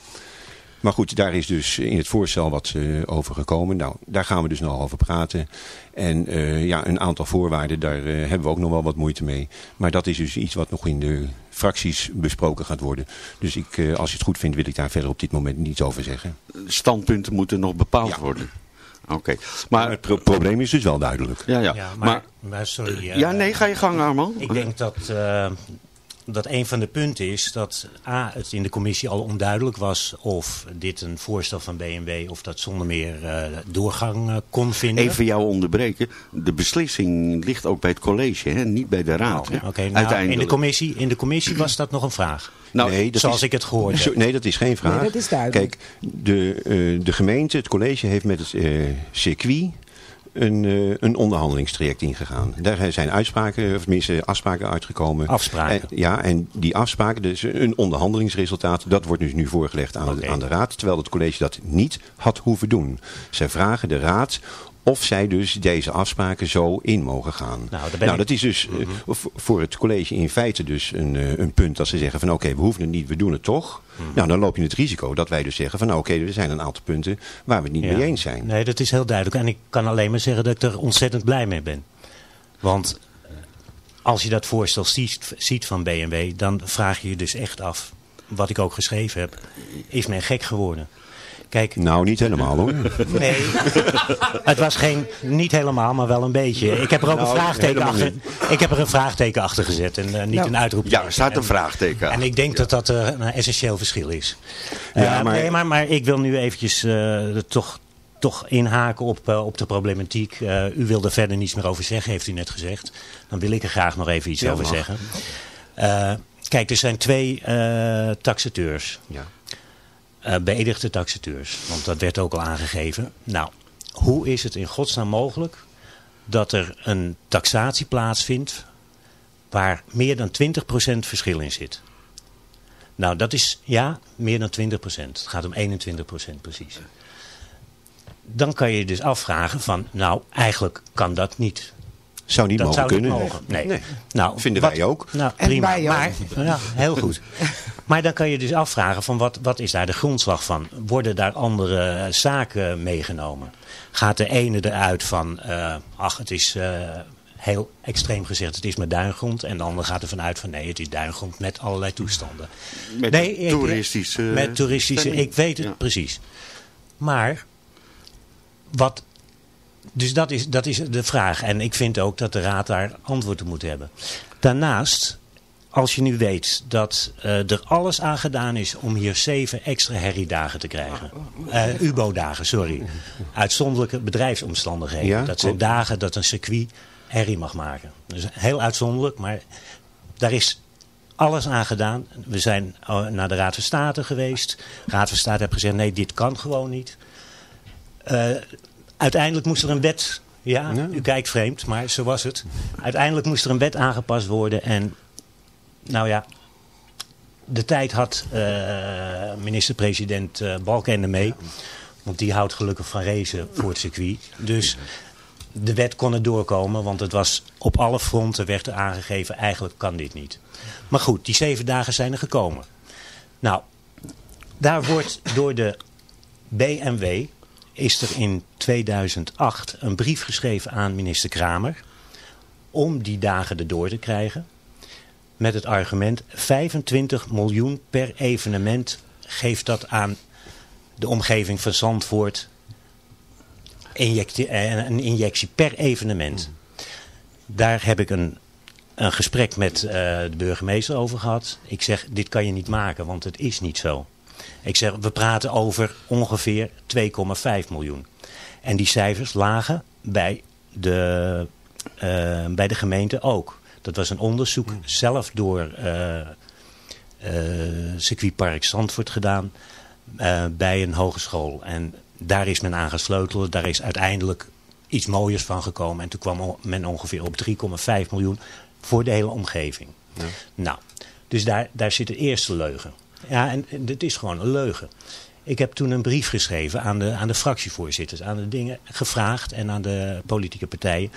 Speaker 9: Maar goed, daar is dus in het voorstel wat eh, over gekomen. Nou, daar gaan we dus nog over praten. En eh, ja, een aantal voorwaarden, daar eh, hebben we ook nog wel wat moeite mee. Maar dat is dus iets wat nog in de fracties besproken gaat worden. Dus ik, als je het goed vindt, wil ik daar verder op dit moment niets over zeggen.
Speaker 8: Standpunten moeten nog bepaald worden. Oké.
Speaker 9: Maar het pro- probleem is dus wel duidelijk.
Speaker 8: Ja, ja.
Speaker 10: Ja,
Speaker 8: maar,
Speaker 10: maar, maar sorry. eh,
Speaker 8: ja, nee, ga je gang Armand.
Speaker 10: Ik denk dat, eh, dat een van de punten is dat A, het in de commissie al onduidelijk was of dit een voorstel van BMW of dat zonder meer eh, doorgang eh, kon vinden.
Speaker 8: Even jou onderbreken. De beslissing ligt ook bij het college, hè? niet bij de raad. hè?
Speaker 10: Oké, nou,
Speaker 8: Uiteindelijk.
Speaker 10: in, de commissie, in de commissie was dat nog een vraag.
Speaker 8: Nou,
Speaker 9: nee, dat
Speaker 10: zoals
Speaker 9: is-
Speaker 10: ik het gehoord heb.
Speaker 9: Nee, dat is geen vraag.
Speaker 10: Nee, dat is duidelijk.
Speaker 9: Kijk, de, eh, de gemeente, het college heeft met het eh, circuit een, eh, een onderhandelingstraject ingegaan. Daar zijn uitspraken, of tenminste afspraken uitgekomen.
Speaker 10: Afspraken.
Speaker 9: En, ja, en die afspraken, dus een ondernhandelingsresultaat, dat wordt dus nu voorgelegd aan, de, aan de raad. Terwijl het college dat niet had hoeven doen. Zij vragen de raad of zij dus deze afspraken zo in mogen gaan.
Speaker 10: Nou, ik-
Speaker 9: dat is dus eh, v- voor het college in feite dus een, eh, een punt dat ze zeggen van oké, we hoeven het niet, we doen het toch.
Speaker 10: Mhm.
Speaker 9: Nou, dan loop je het risico dat wij dus zeggen van nou, oké, er zijn een aantal punten waar we het niet
Speaker 10: Ja.
Speaker 9: mee eens zijn.
Speaker 10: Nee, dat is heel duidelijk. En ik kan alleen maar zeggen dat ik er ontzettend blij mee ben. Want als je dat voorstel ziet, ziet van BMW, dan vraag je je dus echt af, wat ik ook geschreven heb, is men gek geworden? Kijk,
Speaker 9: Nou, niet helemaal hoor.
Speaker 10: Nee, het was geen, niet helemaal, maar wel een beetje. Ik heb er ook
Speaker 8: Nou,
Speaker 10: een vraagteken
Speaker 8: helemaal
Speaker 10: achter. Ik heb er een vraagteken achter gezet en eh, niet
Speaker 8: Nou,
Speaker 10: een uitroepteken.
Speaker 8: ja, er staat een
Speaker 10: En-
Speaker 8: vraagteken
Speaker 10: En
Speaker 8: achter,
Speaker 10: ik denk dat dat eh, een essentieel verschil is.
Speaker 9: Ja,
Speaker 10: Eh,
Speaker 9: maar-
Speaker 10: Nee, maar, maar ik wil nu eventjes eh, er toch, toch inhaken op, op de problematiek. Eh, u wilde verder niets meer over zeggen, heeft u net gezegd. Dan wil ik er graag nog even iets
Speaker 9: Ja,
Speaker 10: over
Speaker 9: mag.
Speaker 10: zeggen. Eh, kijk, er zijn twee eh taxateurs.
Speaker 9: Ja.
Speaker 10: Eh, beëdigde taxateurs. Want dat werd ook al aangegeven. Nou, hoe is het in godsnaam mogelijk dat er een taxatie plaatsvindt waar meer dan 20% verschil in zit? Nou, dat is, ja, meer dan 20%. Het gaat om 21% precies. Dan kan je je dus afvragen van, nou, eigenlijk kan dat niet.
Speaker 9: Zou niet
Speaker 10: dat
Speaker 9: mogen
Speaker 10: zou niet
Speaker 9: kunnen.
Speaker 10: mogen. Nee.
Speaker 9: Nee.
Speaker 10: Nou,
Speaker 9: Vinden
Speaker 10: wat-
Speaker 9: wij ook.
Speaker 10: Nou,
Speaker 9: En
Speaker 10: prima.
Speaker 9: wij ook.
Speaker 10: Maar, ja, heel goed. <laughs> Maar dan kan je dus afvragen van wat, wat is daar de grondslag van? Worden daar andere zaken meegenomen? Gaat de ene eruit van, eh, ach het is eh, heel extreem gezegd, het is maar duingrond. En de ander gaat ervan uit van nee, het is duingrond met allerlei toestanden.
Speaker 8: Met
Speaker 10: nee, ik-
Speaker 8: toeristische
Speaker 10: Met toeristische,
Speaker 8: stemming.
Speaker 10: ik weet het
Speaker 8: Ja.
Speaker 10: precies. Maar, wat dus dat is, dat is de vraag. En ik vind ook dat de Raad daar antwoord op moet hebben. Daarnaast, als je nu weet dat eh, er alles aan gedaan is om hier zeven extra herriedagen te krijgen. Eh UBO-dagen, sorry. Uitzonderlijke bedrijfsomstandigheden.
Speaker 9: Ja,
Speaker 10: dat zijn dagen dat een circuit herrie mag maken. Dus heel uitzonderlijk, maar daar is alles aan gedaan. We zijn eh, naar de Raad van State geweest. De Raad van State heeft gezegd, nee, dit kan gewoon niet. Eh, uiteindelijk moest er een wet... Ja, u kijkt vreemd, maar zo was het. Uiteindelijk moest er een wet aangepast worden. En nou ja, de tijd had eh, minister-president eh Balkenende mee. Want die houdt gelukkig van racen voor het circuit. Dus de wet kon er doorkomen, want het was op alle fronten werd er aangegeven, eigenlijk kan dit niet. Maar goed, die zeven dagen zijn er gekomen. Nou, daar wordt door de BMW, is er in 2008 een brief geschreven aan minister Kramer, om die dagen erdoor te krijgen. Met het argument 25 miljoen per evenement geeft dat aan de omgeving van Zandvoort injectie, eh, een injectie per evenement. Daar heb ik een, een gesprek met eh, de burgemeester over gehad. Ik zeg, dit kan je niet maken, want het is niet zo. Ik zeg, we praten over ongeveer 2,5 miljoen. En die cijfers lagen bij de, eh, bij de gemeente ook. Dat was een onderzoek zelf door eh, eh, circuitpark Zandvoort gedaan bij een hogeschool. En daar is men aan gesleuteld. Daar is uiteindelijk iets mooiers van gekomen. En toen kwam men ongeveer op 3,5 miljoen voor de hele omgeving. Nou, dus daar, daar zit de eerste leugen. Ja, en, dit is gewoon een leugen. Ik heb toen een brief geschreven aan de, aan de fractievoorzitters, aan de dingen gevraagd en aan de politieke partijen.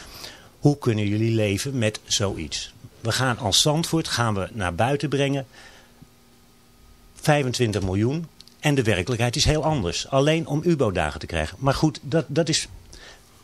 Speaker 10: Hoe kunnen jullie leven met zoiets? We gaan als Zandvoort gaan we naar buiten brengen 25 miljoen. En de werkelijkheid is heel anders. Alleen om UBO-dagen te krijgen. Maar goed, dat, dat is...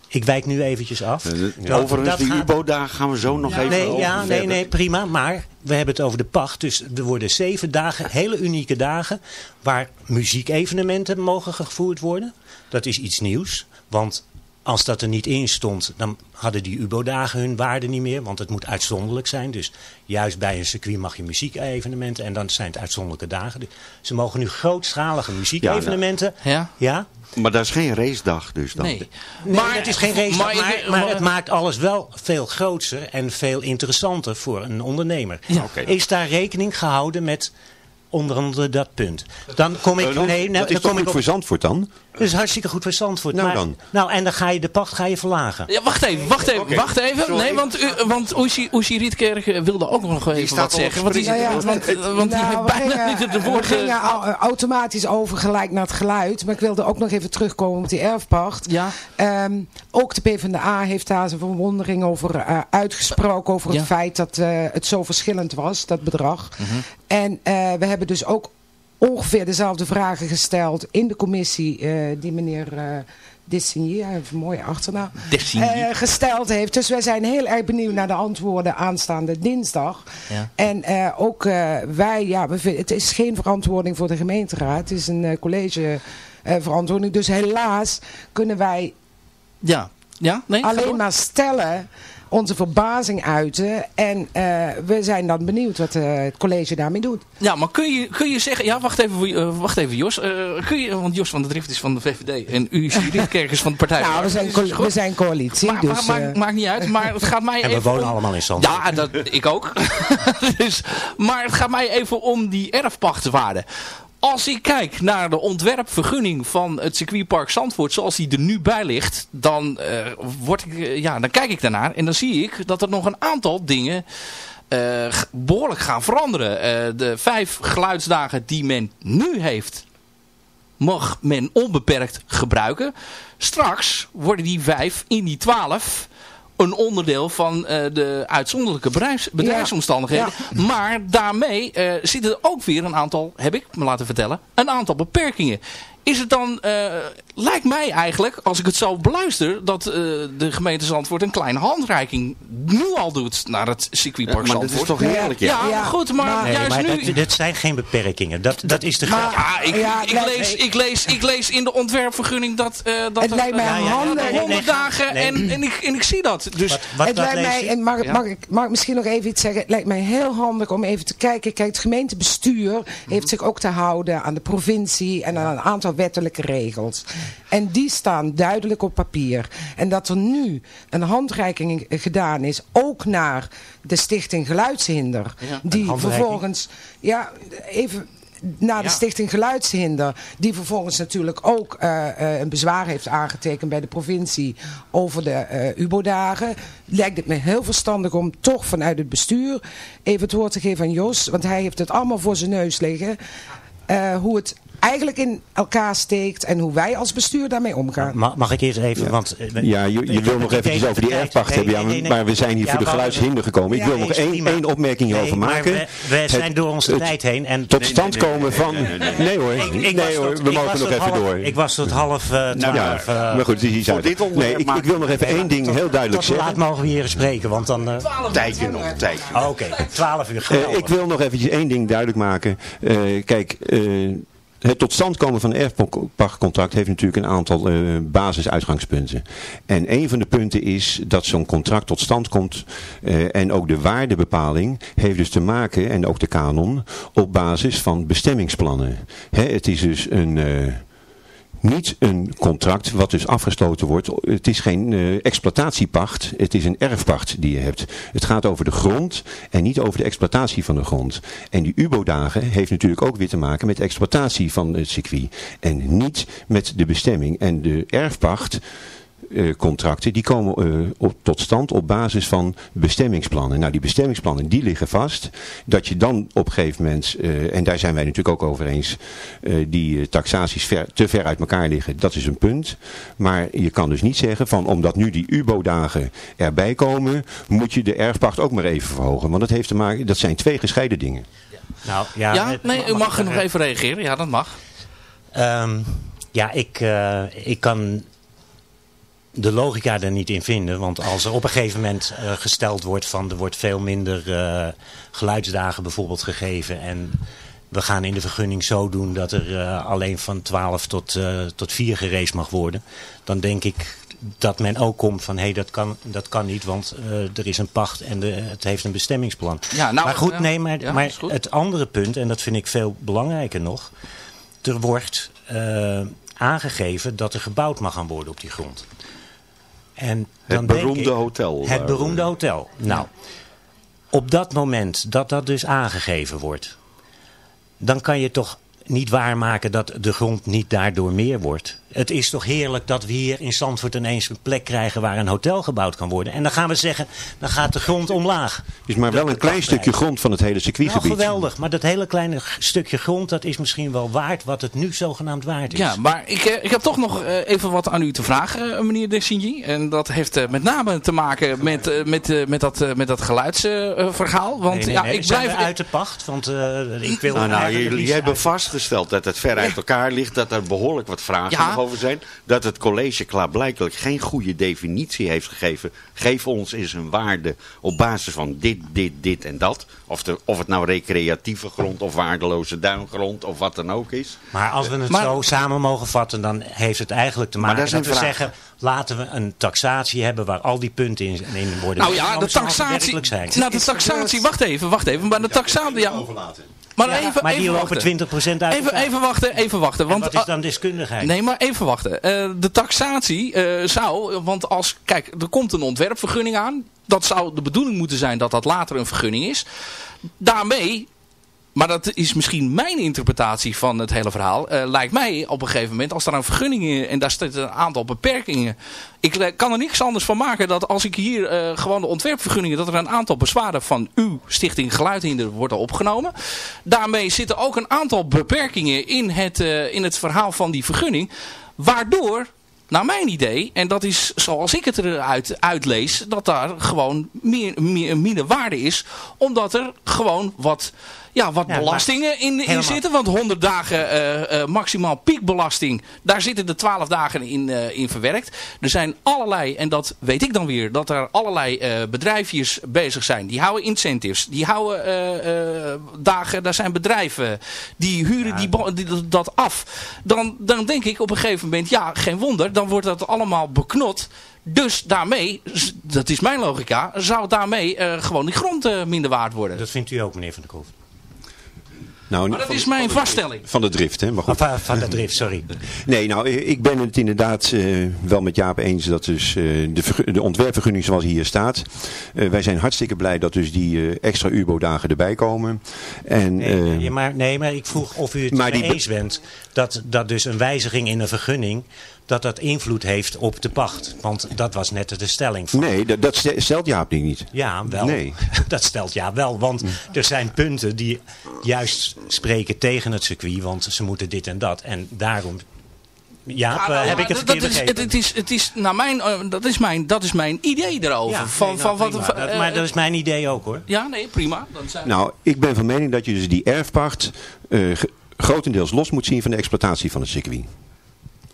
Speaker 10: Ik wijk nu eventjes af.
Speaker 8: Overigens,
Speaker 10: dat
Speaker 8: die
Speaker 10: gaat-
Speaker 8: UBO-dagen gaan we zo nog even
Speaker 10: nee,
Speaker 8: over
Speaker 10: ja, nee, nee, prima. Maar we hebben het over de pacht. Dus er worden zeven dagen, hele unieke dagen, waar muziekevenementen mogen gevoerd worden. Dat is iets nieuws. Want als dat er niet in stond, dan hadden die UBO-dagen hun waarde niet meer. Want het moet uitzonderlijk zijn. Dus juist bij een circuit mag je muziekevenementen. En dan zijn het uitzonderlijke dagen. Dus Ze mogen nu grootschalige muziekevenementen.
Speaker 5: Ja.
Speaker 10: ja?
Speaker 8: Maar dat is geen racedag dus dan?
Speaker 5: Nee.
Speaker 10: Maar het is geen race,
Speaker 5: maar
Speaker 10: maar,
Speaker 5: ik-
Speaker 10: maar,
Speaker 5: maar-
Speaker 10: het maakt alles wel veel groter en veel interessanter voor een ondernemer. Is daar rekening gehouden met onder andere dat punt? Dan kom ik,
Speaker 9: Eh, dan-
Speaker 10: nee, nou,
Speaker 9: dat is
Speaker 10: dan
Speaker 9: toch
Speaker 10: kom ik op,
Speaker 9: voor Zandvoort dan?
Speaker 10: Dat is hartstikke goed voor Zandvoort.
Speaker 9: Nou
Speaker 10: maar,
Speaker 9: dan.
Speaker 10: Nou, en dan ga je de pacht ga je verlagen.
Speaker 5: Ja, wacht even, wacht even, wacht even.
Speaker 10: Sorry.
Speaker 5: Nee, want, u, want Rietkerk eh, wilde ook nog even
Speaker 11: staat
Speaker 5: wat zeggen. Want die,
Speaker 11: springen.
Speaker 5: want, want,
Speaker 11: Nou ja,
Speaker 5: want die <laughs>
Speaker 11: nou,
Speaker 5: heeft
Speaker 11: we
Speaker 5: bijna
Speaker 11: gingen-
Speaker 5: niet het
Speaker 11: We
Speaker 5: woord...
Speaker 11: gingen
Speaker 5: eh,
Speaker 11: au- automatisch over gelijk naar het geluid. Maar ik wilde ook nog even terugkomen op die erfpacht.
Speaker 5: Ja.
Speaker 11: Ehm, ook de PvdA heeft daar zijn verwondering over eh, uitgesproken. Over het
Speaker 5: Ja.
Speaker 11: feit dat eh, het zo verschillend was, dat bedrag.
Speaker 5: Mhm.
Speaker 11: En eh, we hebben dus ook ongeveer dezelfde vragen gesteld in de commissie. eh, die meneer uh, Dessigny, hij heeft een mooie achternaam, eh, gesteld heeft. Dus wij zijn heel erg benieuwd naar de antwoorden aanstaande dinsdag.
Speaker 5: Ja.
Speaker 11: En eh, ook eh, wij, ja, we het is geen verantwoording voor de gemeenteraad. Het is een eh, college eh, verantwoording. Dus helaas kunnen wij
Speaker 5: Ja, ja, nee?
Speaker 11: alleen maar stellen, onze verbazing uiten. En eh, we zijn dan benieuwd wat eh, het college daarmee doet.
Speaker 5: Ja, maar kun je, kun je zeggen... Ja, wacht even, eh, wacht even Jos. Eh, kun je, want Jos van de Drift is van de VVD. En u, is van de Partij.
Speaker 11: Nou, we zijn, co- we zijn coalitie.
Speaker 5: Maar,
Speaker 11: dus,
Speaker 5: maar, maakt, maakt niet uit, maar het gaat mij
Speaker 10: En we
Speaker 5: even
Speaker 10: wonen
Speaker 5: om-
Speaker 10: allemaal in Zandvoort.
Speaker 5: Ja, dat, ik ook. <laughs> dus, maar het gaat mij even om die erfpachtwaarde. Als ik kijk naar de ontwerpvergunning van het circuitpark Zandvoort zoals die er nu bij ligt, dan, eh, word ik, eh, ja, dan kijk ik daarnaar en dan zie ik dat er nog een aantal dingen eh, behoorlijk gaan veranderen. De vijf geluidsdagen die men nu heeft, mag men onbeperkt gebruiken. Straks worden die vijf in die twaalf een onderdeel van eh, de uitzonderlijke bedrijfs, bedrijfsomstandigheden. Maar daarmee eh, zitten er ook weer een aantal, heb ik me laten vertellen, een aantal beperkingen. Is het dan, eh, lijkt mij eigenlijk, als ik het zo beluister, dat eh, de gemeente Zandvoort een kleine handreiking nu al doet naar het circuitpark
Speaker 8: Ja, maar dat is toch heerlijk, ja?
Speaker 5: Ja,
Speaker 8: Ja.
Speaker 5: goed, maar
Speaker 10: Nee,
Speaker 5: juist
Speaker 10: maar
Speaker 5: nu...
Speaker 10: dat, dat zijn geen beperkingen. Dat, dat is de grap.
Speaker 5: Ja, ik,
Speaker 11: Ja,
Speaker 5: ik, lees, ik, lees, ik lees in de ontwerpvergunning dat, eh dat
Speaker 11: Het lijkt mij
Speaker 5: 100
Speaker 10: nee,
Speaker 5: dagen
Speaker 10: nee.
Speaker 5: en, en, ik, en ik zie dat. Dus
Speaker 11: het lijkt mij, en mag,
Speaker 5: Ja.
Speaker 11: mag, ik, mag ik misschien nog even iets zeggen? Het lijkt mij heel handig om even te kijken. Kijk, het gemeentebestuur heeft zich ook te houden aan de provincie en aan een aantal wettelijke regels. En die staan duidelijk op papier. En dat er nu een handreiking gedaan is, ook naar de stichting Geluidshinder.
Speaker 10: Ja,
Speaker 11: die vervolgens, ja, even naar de
Speaker 10: Ja.
Speaker 11: stichting Geluidshinder, die vervolgens natuurlijk ook eh, eh, een bezwaar heeft aangetekend bij de provincie over de eh UBO-dagen, lijkt het me heel verstandig om toch vanuit het bestuur even het woord te geven aan Jos, want hij heeft het allemaal voor zijn neus liggen, hoe het eigenlijk in elkaar steekt en hoe wij als bestuur daarmee omgaan.
Speaker 10: Mag, mag ik eerst even, want... eh,
Speaker 9: Ja, je, wil nog eventjes over die erfpacht hebben, ja,
Speaker 10: nee, nee, nee.
Speaker 9: maar we zijn hier
Speaker 10: Ja,
Speaker 9: voor de geluidshinder gekomen. Ik
Speaker 10: Ja,
Speaker 9: wil nog één, één opmerking
Speaker 10: Nee,
Speaker 9: hierover maken.
Speaker 10: We, we
Speaker 9: Het-
Speaker 10: zijn door onze
Speaker 9: het
Speaker 10: tijd heen. En
Speaker 9: tot stand komen van... Nee hoor,
Speaker 10: Ik- ik
Speaker 9: nee hoor,
Speaker 10: tot-
Speaker 9: we mogen nog even
Speaker 10: half-
Speaker 9: door.
Speaker 10: Ik was tot half uh,
Speaker 9: Nou,
Speaker 10: twaalf.
Speaker 9: ja,
Speaker 10: eh,
Speaker 9: maar goed, het is iets uit. Nee, ik, ik wil nog even één ding heel duidelijk zeggen.
Speaker 10: laat mogen we hier spreken? Want dan... eh,
Speaker 8: Tijdje nog, tijdje.
Speaker 10: oh, Oké, 12 uur.
Speaker 9: Eh, ik wil nog eventjes één ding duidelijk maken. Eh, kijk, eh, het tot stand komen van een erfpachtcontract heeft natuurlijk een aantal eh, basisuitgangspunten. En een van de punten is dat zo'n contract tot stand komt eh, en ook de waardebepaling heeft dus te maken, en ook de kanon, op basis van bestemmingsplannen. Hè, het is dus een... eh, niet een contract wat dus afgesloten wordt. Het is geen eh, exploitatiepacht. Het is een erfpacht die je hebt. Het gaat over de grond en niet over de exploitatie van de grond. En die UBO-dagen heeft natuurlijk ook weer te maken met de exploitatie van het circuit. En niet met de bestemming. En de erfpacht... eh, contracten die komen eh, op, tot stand op basis van bestemmingsplannen. Nou, die bestemmingsplannen die liggen vast. Dat je dan op een gegeven moment, eh, en daar zijn wij natuurlijk ook over eens, eh, die taxaties ver, te ver uit elkaar liggen. Dat is een punt. Maar je kan dus niet zeggen van omdat nu die UBO-dagen erbij komen, moet je de erfpacht ook maar even verhogen. Want dat, heeft te maken, dat zijn twee gescheiden dingen.
Speaker 10: Nou, ja,
Speaker 5: ja,
Speaker 10: het-
Speaker 5: nee, u
Speaker 10: mag
Speaker 5: mag nog even reageren. Ja, dat mag.
Speaker 10: Ehm, ja, ik, eh, ik kan de logica er niet in vinden. Want als er op een gegeven moment eh, gesteld wordt van er wordt veel minder eh, geluidsdagen bijvoorbeeld gegeven. En we gaan in de vergunning zo doen dat er eh, alleen van 12 tot, tot 4 gereisd mag worden. Dan denk ik dat men ook komt van hé hey, dat, kan, dat kan niet want er is een pacht en de, het heeft een bestemmingsplan.
Speaker 5: Ja, nou,
Speaker 10: maar goed, nee, maar,
Speaker 5: ja,
Speaker 10: maar
Speaker 5: goed.
Speaker 10: het andere punt en dat vind ik veel belangrijker nog. Er wordt aangegeven dat er gebouwd mag gaan worden op die grond. En dan denk
Speaker 8: beroemde
Speaker 10: ik-
Speaker 8: hotel,
Speaker 10: Het beroemde hotel. Nou, op dat moment dat dat dus aangegeven wordt, dan kan je toch niet waarmaken dat de grond niet daardoor meer wordt. Het is toch heerlijk dat we hier in Zandvoort ineens een plek krijgen waar een hotel gebouwd kan worden. En dan gaan we zeggen, dan gaat de grond omlaag.
Speaker 9: is maar wel een klein stukje grond van het hele
Speaker 10: Nou,
Speaker 9: circuitgebied.
Speaker 10: geweldig. Maar dat hele kleine stukje grond, dat is misschien wel waard wat het nu zogenaamd waard is.
Speaker 5: Ja, maar ik, eh, ik heb toch nog eh, even wat aan u te vragen, eh, meneer Dessigny. En dat heeft met name te maken met, met, met, dat, met dat geluidsverhaal. want
Speaker 10: Nee, nee,
Speaker 5: ja,
Speaker 10: nee.
Speaker 5: ik
Speaker 10: Zijn
Speaker 5: blijf...
Speaker 10: we uit de pacht? Want eh, ik wil
Speaker 8: Nou, nou, jullie hebben
Speaker 10: uit-
Speaker 8: vastgesteld dat het ver uit elkaar ligt, dat er behoorlijk wat vragen
Speaker 5: Ja.
Speaker 8: Nog over zijn. Dat het college klaarblijkelijk geen goede definitie heeft gegeven. Geef ons eens een waarde op basis van dit, dit, dit en dat. Of, de, of het nou recreatieve grond of waardeloze duingrond of wat dan ook is.
Speaker 10: Maar als we het
Speaker 8: Maar-
Speaker 10: zo samen mogen vatten, dan heeft het eigenlijk te
Speaker 8: Maar
Speaker 10: maken
Speaker 8: daar
Speaker 10: dat we
Speaker 8: vragen.
Speaker 10: zeggen, laten we een taxatie hebben waar al die punten in, in worden
Speaker 5: Nou ja, de taxatie... Nou, de taxatie... Wacht even, wacht even. Maar de taxatie... Ja, maar
Speaker 10: Ja,
Speaker 5: even,
Speaker 10: maar die
Speaker 5: even
Speaker 10: lopen
Speaker 5: wachten.
Speaker 10: 20% uit
Speaker 5: Even, even wachten, even wachten.
Speaker 10: En
Speaker 5: Want,
Speaker 10: wat is dan deskundigheid?
Speaker 5: Nee, maar even wachten. Eh, de taxatie eh, zou, want als, kijk, er komt een ontwerpvergunning aan. Dat zou de bedoeling moeten zijn dat dat later een vergunning is. Daarmee, maar dat is misschien mijn interpretatie van het hele verhaal. eh, lijkt mij op een gegeven moment, als er een vergunning in en daar staat een aantal beperkingen. Ik eh, kan er niks anders van maken dat als ik hier eh, gewoon de ontwerpvergunningen, dat er een aantal bezwaren van uw stichting Geluidhinder worden opgenomen. Daarmee zitten ook een aantal beperkingen in het, in het verhaal van die vergunning. Waardoor naar mijn idee, en dat is zoals ik het eruit uitlees, dat daar gewoon meer, meer, minder waarde is. Omdat er gewoon wat, ja, wat
Speaker 10: Ja,
Speaker 5: belastingen in, zitten. Want 100 dagen eh, eh, maximaal piekbelasting, daar zitten de 12 dagen in, eh, in verwerkt. Er zijn allerlei, en dat weet ik dan weer, dat er allerlei bedrijfjes bezig zijn. Die houden incentives, die houden dagen, daar zijn bedrijven die huren die, dat af. Dan, dan denk ik op een gegeven moment, ja, geen wonder, dan wordt dat allemaal beknot. Dus daarmee, dat is mijn logica, zou daarmee gewoon die grond minder waard worden.
Speaker 10: Dat vindt u ook, meneer Van der Kroef.
Speaker 9: Nou,
Speaker 5: Maar dat
Speaker 9: van-
Speaker 5: is mijn vaststelling.
Speaker 9: Van de drift, hè? Maar goed.
Speaker 10: Van, van de drift, sorry. <laughs>
Speaker 9: Nee, nou, ik ben het inderdaad eh, wel met Jaap eens dat dus eh, de, de ontwerpvergunning zoals hier staat. eh, wij zijn hartstikke blij dat dus die eh, extra UBO-dagen erbij komen. En,
Speaker 10: Nee,
Speaker 9: eh,
Speaker 10: maar, nee, maar ik vroeg of u het
Speaker 9: be-
Speaker 10: eens bent dat, dat dus een wijziging in een vergunning, dat dat invloed heeft op de pacht. Want dat was net de stelling. Van,
Speaker 9: nee, dat, dat ste- stelt Jaap niet.
Speaker 10: ja, wel.
Speaker 9: Nee. <laughs>
Speaker 10: Dat stelt ja wel, want er zijn punten die juist spreken tegen het circuit, want ze moeten dit en dat. En daarom, ja,
Speaker 5: nou,
Speaker 10: heb ik het
Speaker 5: dat-
Speaker 10: verkeerd
Speaker 5: dat is,
Speaker 10: begrepen?
Speaker 5: het, is, het is, naar mijn, eh, dat, is mijn, dat is mijn idee erover.
Speaker 10: Ja,
Speaker 5: van,
Speaker 10: nee,
Speaker 5: van,
Speaker 10: nou,
Speaker 5: wat,
Speaker 10: prima.
Speaker 5: eh,
Speaker 10: Dat- maar dat is mijn idee ook hoor.
Speaker 5: Ja, nee, prima. Dan zijn
Speaker 9: Nou, ik ben van mening dat je dus die erfpacht eh, grotendeels los moet zien van de exploitatie van het circuit.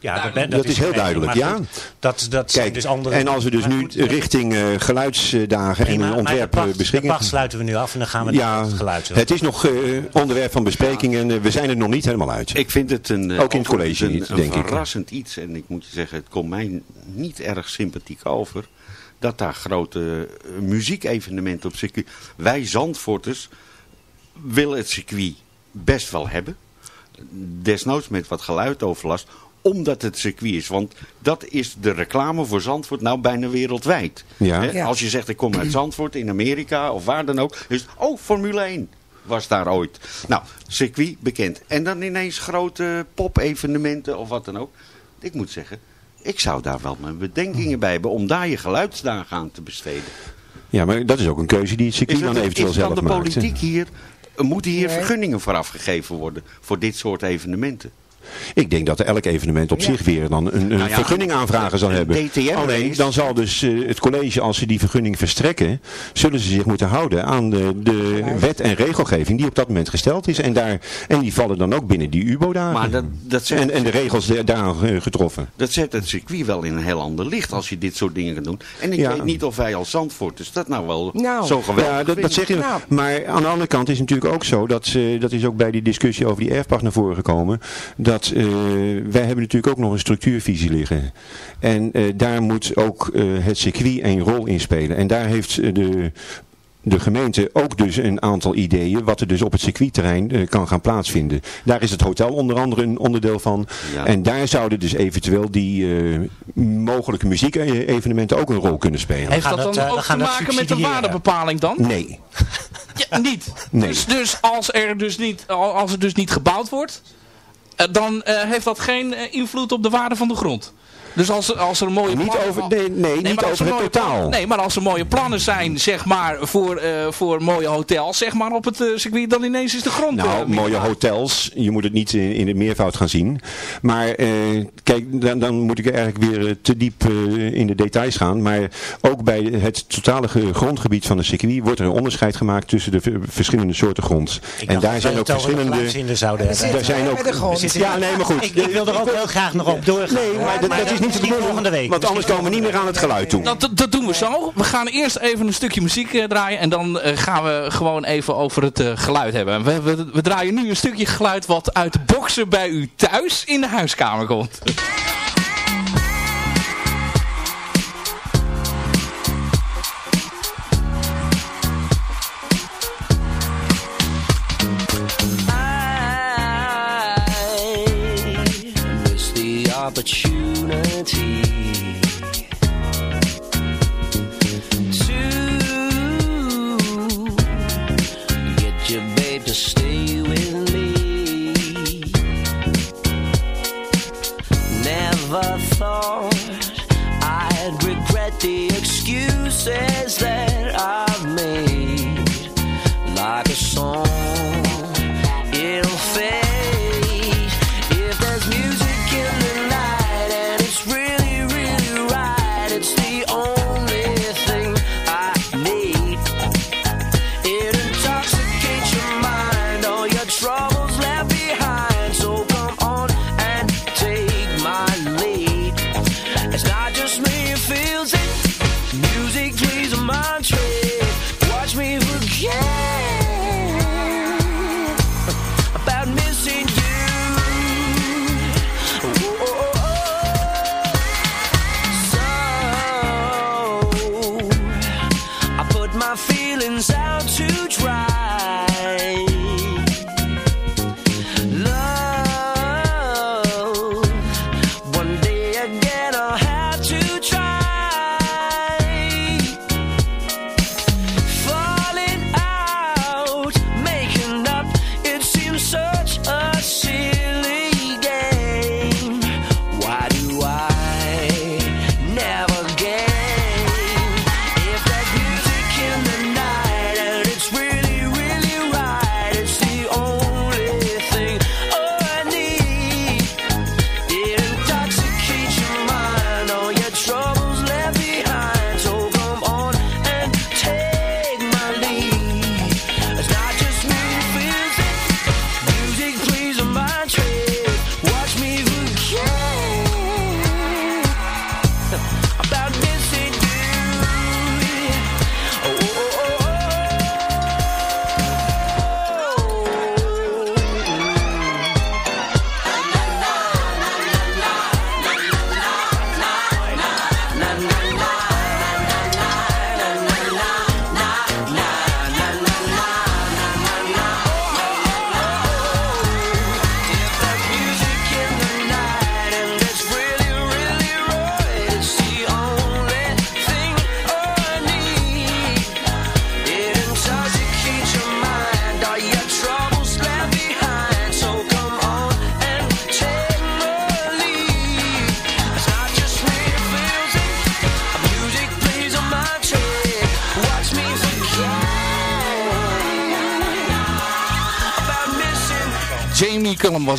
Speaker 10: Ja, dat, ben-
Speaker 9: Dat is heel duidelijk, ja.
Speaker 10: Dat, dat zijn
Speaker 9: Kijk,
Speaker 10: dus andere...
Speaker 9: en als we dus nu
Speaker 10: goed,
Speaker 9: richting eh, geluidsdagen
Speaker 10: prima,
Speaker 9: en een ontwerp
Speaker 10: de
Speaker 9: eh,
Speaker 10: pacht- De
Speaker 9: beschikken...
Speaker 10: pacht sluiten we nu af en dan gaan we
Speaker 9: Ja,
Speaker 10: naar het geluid.
Speaker 9: het is nog eh, onderwerp van bespreking en eh, we zijn er nog niet helemaal uit.
Speaker 8: Ik vind het een, eh,
Speaker 9: Ook in het college
Speaker 8: een,
Speaker 9: niet,
Speaker 8: een
Speaker 9: denk ik.
Speaker 8: verrassend iets. En ik moet je zeggen, het komt mij niet erg sympathiek over. Dat daar grote eh, muziekevenementen op circuit... Wij Zandvoorters willen het circuit best wel hebben. Desnoods met wat geluidoverlast. Omdat het circuit is. Want dat is de reclame voor Zandvoort nou bijna wereldwijd.
Speaker 9: Ja.
Speaker 8: Hè?
Speaker 11: Ja.
Speaker 8: Als je zegt ik kom uit Zandvoort in Amerika of waar dan ook. Dus, oh, Formule 1 was daar ooit. Nou, circuit bekend. En dan ineens grote pop-evenementen of wat dan ook. Ik moet zeggen, ik zou daar wel mijn bedenkingen bij hebben om daar je geluidsdagen aan te besteden.
Speaker 9: Ja, maar dat is ook een keuze die het circuit dan
Speaker 8: het,
Speaker 9: eventueel
Speaker 8: is dan
Speaker 9: zelf
Speaker 8: de
Speaker 9: maakt.
Speaker 8: politiek hier, moeten hier
Speaker 11: Nee.
Speaker 8: vergunningen voor afgegeven worden voor dit soort evenementen?
Speaker 9: Ik denk dat elk evenement op
Speaker 11: Ja.
Speaker 9: zich weer dan een, een
Speaker 8: Nou ja,
Speaker 9: vergunning aanvragen zal hebben. Alleen dan zal dus eh, het college, als ze die vergunning verstrekken, zullen ze zich moeten houden aan de, de wet en regelgeving die op dat moment gesteld is. En, daar, en die vallen dan ook binnen die UBO-dagen.
Speaker 8: Maar dat, dat, zet,
Speaker 9: en, en de regels da- daaraan eh, getroffen.
Speaker 8: dat zet het circuit wel in een heel ander licht als je dit soort dingen gaat doen. En ik
Speaker 9: Ja.
Speaker 8: weet niet of wij als Zandvoorters dat nou wel
Speaker 11: Nou.
Speaker 8: zo geweldig
Speaker 9: Ja, dat, dat zeg je.
Speaker 11: Nou.
Speaker 9: Maar aan de andere kant is het natuurlijk ook zo, dat, eh, dat is ook bij die discussie over die erfpacht naar voren gekomen, dat eh, wij hebben natuurlijk ook nog een structuurvisie liggen. En eh, daar moet ook eh, het circuit een rol in spelen. En daar heeft de de gemeente ook dus een aantal ideeën wat er dus op het circuitterrein kan gaan plaatsvinden. Daar is het hotel onder andere een onderdeel van.
Speaker 8: Ja.
Speaker 9: En daar zouden dus eventueel die eh, mogelijke muziekevenementen ook een rol kunnen spelen.
Speaker 5: Heeft
Speaker 10: gaan
Speaker 5: dat
Speaker 10: dat,
Speaker 5: dan ook te
Speaker 10: gaan dat
Speaker 5: maken met de waardebepaling dan?
Speaker 9: Nee.
Speaker 5: Ja, niet.
Speaker 9: Nee.
Speaker 5: Dus, dus als er dus niet, als er dus niet gebouwd wordt, dan eh, heeft dat geen eh, invloed op de waarde van de grond. Dus als, als er mooie
Speaker 9: Niet
Speaker 5: plannen-
Speaker 9: over- nee, nee, niet
Speaker 5: maar als
Speaker 9: over
Speaker 5: er
Speaker 9: het
Speaker 5: mooie
Speaker 9: totaal.
Speaker 5: plannen- nee, maar als er mooie plannen zijn, zeg maar, voor, eh, voor mooie hotels, zeg maar, op het eh, circuit, dan ineens is de grond... eh,
Speaker 9: Nou,
Speaker 5: minder
Speaker 9: mooie hotels. Je moet het niet in, in het meervoud gaan zien. Maar eh, kijk, dan, dan moet ik eigenlijk weer eh, te diep eh, in de details gaan. Maar ook bij het totale ge- grondgebied van de circuit wordt er een onderscheid gemaakt tussen de verschillende soorten grond.
Speaker 10: Ik
Speaker 9: en daar zijn ook
Speaker 10: de
Speaker 9: verschillende... Daar zijn ook...
Speaker 11: de.
Speaker 9: Ja, nee, maar goed.
Speaker 10: Ik, ik wil er ook heel graag nog op doorgaan.
Speaker 9: Nee, maar, dat- dat is niet
Speaker 10: volgende week.
Speaker 9: Want anders komen we niet meer aan het geluid toe.
Speaker 5: Dat, dat doen we zo. We gaan eerst even een stukje muziek eh, draaien. En dan eh, gaan we gewoon even over het eh, geluid hebben. We, we, we draaien nu een stukje geluid wat uit de boksen bij u thuis in de huiskamer komt.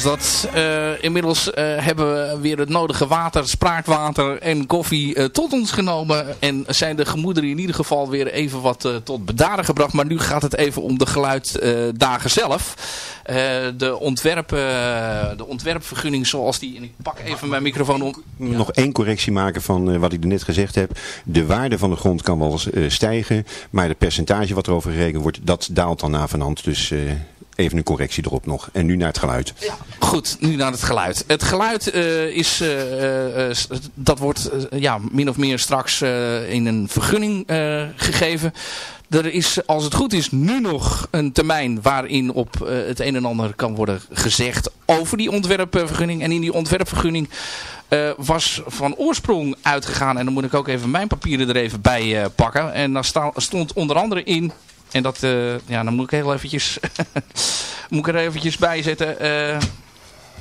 Speaker 5: Eh, inmiddels eh, hebben we weer het nodige water, spraakwater en koffie eh, tot ons genomen. En zijn de gemoederen in ieder geval weer even wat tot bedaren gebracht. Maar nu gaat het even om de geluiddagen zelf. de, ontwerpen, de ontwerpvergunning zoals die... En ik pak even mijn microfoon om.
Speaker 9: Nog één correctie maken van wat ik net gezegd heb. De waarde van de grond kan wel stijgen. Maar het percentage wat erover gerekend wordt, dat daalt dan na vanhand. Dus... Even een correctie erop nog. En nu naar het geluid.
Speaker 5: Ja, goed, nu naar het geluid. Het geluid uh, is, uh, uh, dat wordt ja, min of meer straks in een vergunning gegeven. Er is, als het goed is, nu nog een termijn waarin op het een en ander kan worden gezegd over die ontwerpvergunning. En in die ontwerpvergunning was van oorsprong uitgegaan. En dan moet ik ook even mijn papieren er even bij pakken. En daar stond onder andere in en dat, uh, ja, dan moet ik heel eventjes, <laughs> moet ik er eventjes bij zetten. Uh,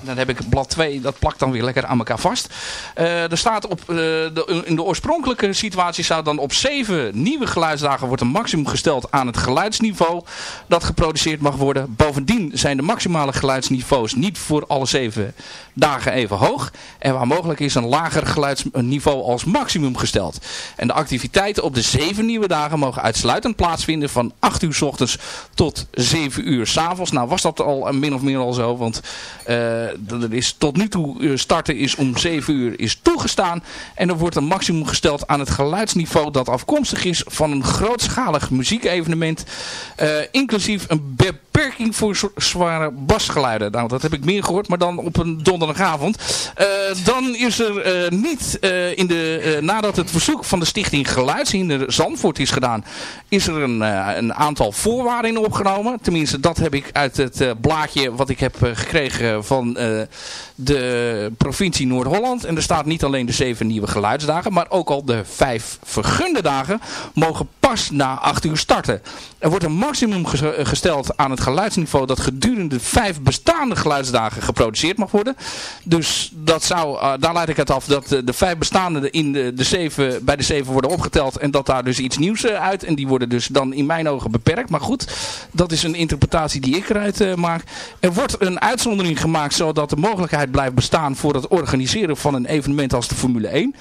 Speaker 5: dan heb ik blad 2, dat plakt dan weer lekker aan elkaar vast. Uh, er staat op, de, in de oorspronkelijke situatie staat dan op 7 nieuwe geluidsdagen wordt een maximum gesteld aan het geluidsniveau dat geproduceerd mag worden. Bovendien zijn de maximale geluidsniveaus niet voor alle 7 dagen even hoog. En waar mogelijk is een lager geluidsniveau als maximum gesteld. En de activiteiten op de 7 nieuwe dagen mogen uitsluitend plaatsvinden van 8 uur s ochtends tot 7 uur s avonds. Nou was dat al min of meer al zo, want er is tot nu toe uh, starten is om 7 uur is toegestaan. En er wordt een maximum gesteld aan het geluidsniveau dat afkomstig is van een grootschalig muziekevenement. Uh, inclusief een beperking voor zware basgeluiden. Nou, dat heb ik meer gehoord, maar dan op een donderdagavond. Uh, dan is er niet, in de, nadat het verzoek van de stichting Geluidshinder Zandvoort is gedaan, is er een, een aantal voorwaarden in opgenomen. Tenminste, dat heb ik uit het blaadje wat ik heb gekregen van de provincie Noord-Holland. En er staat niet alleen de zeven nieuwe geluidsdagen, maar ook al de vijf vergunde dagen mogen pas na acht uur starten. Er wordt een maximum gesteld aan het geluidsniveau dat gedurende vijf bestaande geluidsdagen geproduceerd mag worden. Dus dat zou, uh, daar leid ik het af dat de vijf bestaande in de, de zeven, bij de zeven worden opgeteld en dat daar dus iets nieuws uh, uit. En die worden dus dan in mijn ogen beperkt. Maar goed, dat is een interpretatie die ik eruit uh, maak. Er wordt een uitzondering gemaakt zodat de mogelijkheid blijft bestaan voor het organiseren van een evenement als de Formule 1.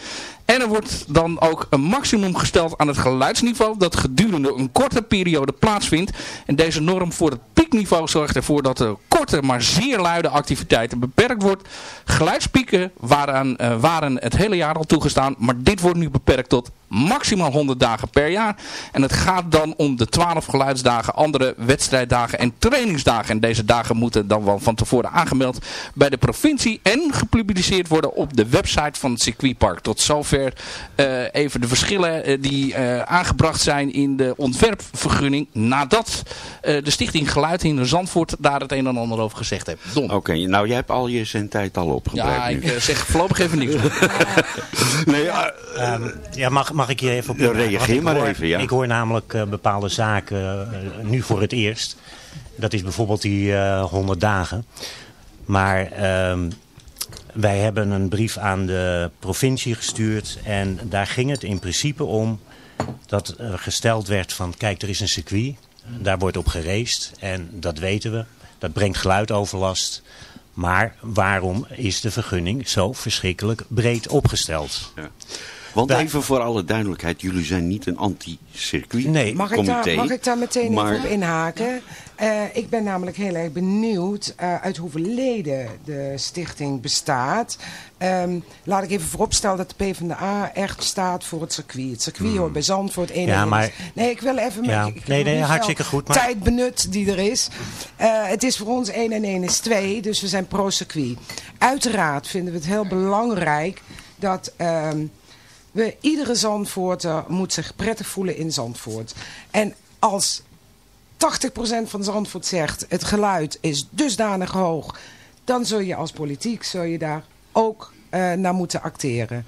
Speaker 5: En er wordt dan ook een maximum gesteld aan het geluidsniveau dat gedurende een korte periode plaatsvindt. En deze norm voor het piekniveau zorgt ervoor dat de korte maar zeer luide activiteiten beperkt wordt. Geluidspieken waren, uh, waren het hele jaar al toegestaan, maar dit wordt nu beperkt tot maximaal 100 dagen per jaar. En het gaat dan om de 12 geluidsdagen, andere wedstrijddagen en trainingsdagen. En deze dagen moeten dan wel van tevoren aangemeld bij de provincie en gepubliceerd worden op de website van het circuitpark. Tot zover uh, even de verschillen uh, die uh, aangebracht zijn in de ontwerpvergunning nadat de stichting Geluid in Zandvoort daar het een en ander over gezegd heeft.
Speaker 8: Oké, okay, nou jij hebt al je zendtijd al opgebruikt
Speaker 5: Ja, ik
Speaker 8: nu.
Speaker 5: zeg voorlopig even niks. <laughs>
Speaker 9: nee,
Speaker 10: um, ja, mag, mag ik hier even op
Speaker 8: ja, reageer maar
Speaker 10: hoor,
Speaker 8: even, ja.
Speaker 10: Ik hoor namelijk uh, bepaalde zaken uh, nu voor het eerst. Dat is bijvoorbeeld die uh, 100 dagen. Maar um, wij hebben een brief aan de provincie gestuurd. En daar ging het in principe om dat er gesteld werd van... Kijk, er is een circuit. Daar wordt op gereest. En dat weten we. Dat brengt geluidoverlast. Maar waarom is de vergunning zo verschrikkelijk breed opgesteld?
Speaker 8: Ja. Want Wij, even voor alle duidelijkheid, jullie zijn niet een anti-circuit
Speaker 10: nee.
Speaker 11: mag, ik daar, mag ik daar meteen maar... even op inhaken? Uh, ik ben namelijk heel erg benieuwd uh, uit hoeveel leden de stichting bestaat. Um, laat ik even vooropstellen dat de PvdA echt staat voor het circuit. Het circuit hmm. hoort bij Zandvoort. Één
Speaker 10: ja, maar...
Speaker 11: Nee, ik wil even...
Speaker 10: Ja.
Speaker 11: Ik, ik
Speaker 10: nee, nee, hartstikke goed. Maar...
Speaker 11: tijd benut die er is. Uh, het is voor ons 1 en 1 is 2, dus we zijn pro-circuit. Uiteraard vinden we het heel belangrijk dat... Um, we, iedere Zandvoorter moet zich prettig voelen in Zandvoort. En als 80% van Zandvoort zegt het geluid is dusdanig hoog... dan zul je als politiek zul je daar ook uh, naar moeten acteren.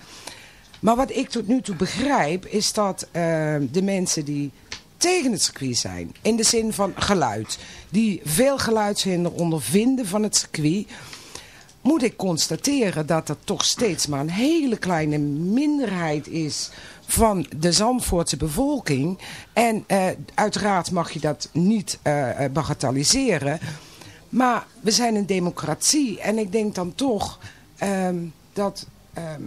Speaker 11: Maar wat ik tot nu toe begrijp is dat uh, de mensen die tegen het circuit zijn... in de zin van geluid, die veel geluidshinder ondervinden van het circuit moet ik constateren dat er toch steeds maar een hele kleine minderheid is van de Zandvoortse bevolking. En uh, uiteraard mag je dat niet uh, bagatelliseren. Maar we zijn een democratie en ik denk dan toch ehm, dat ehm,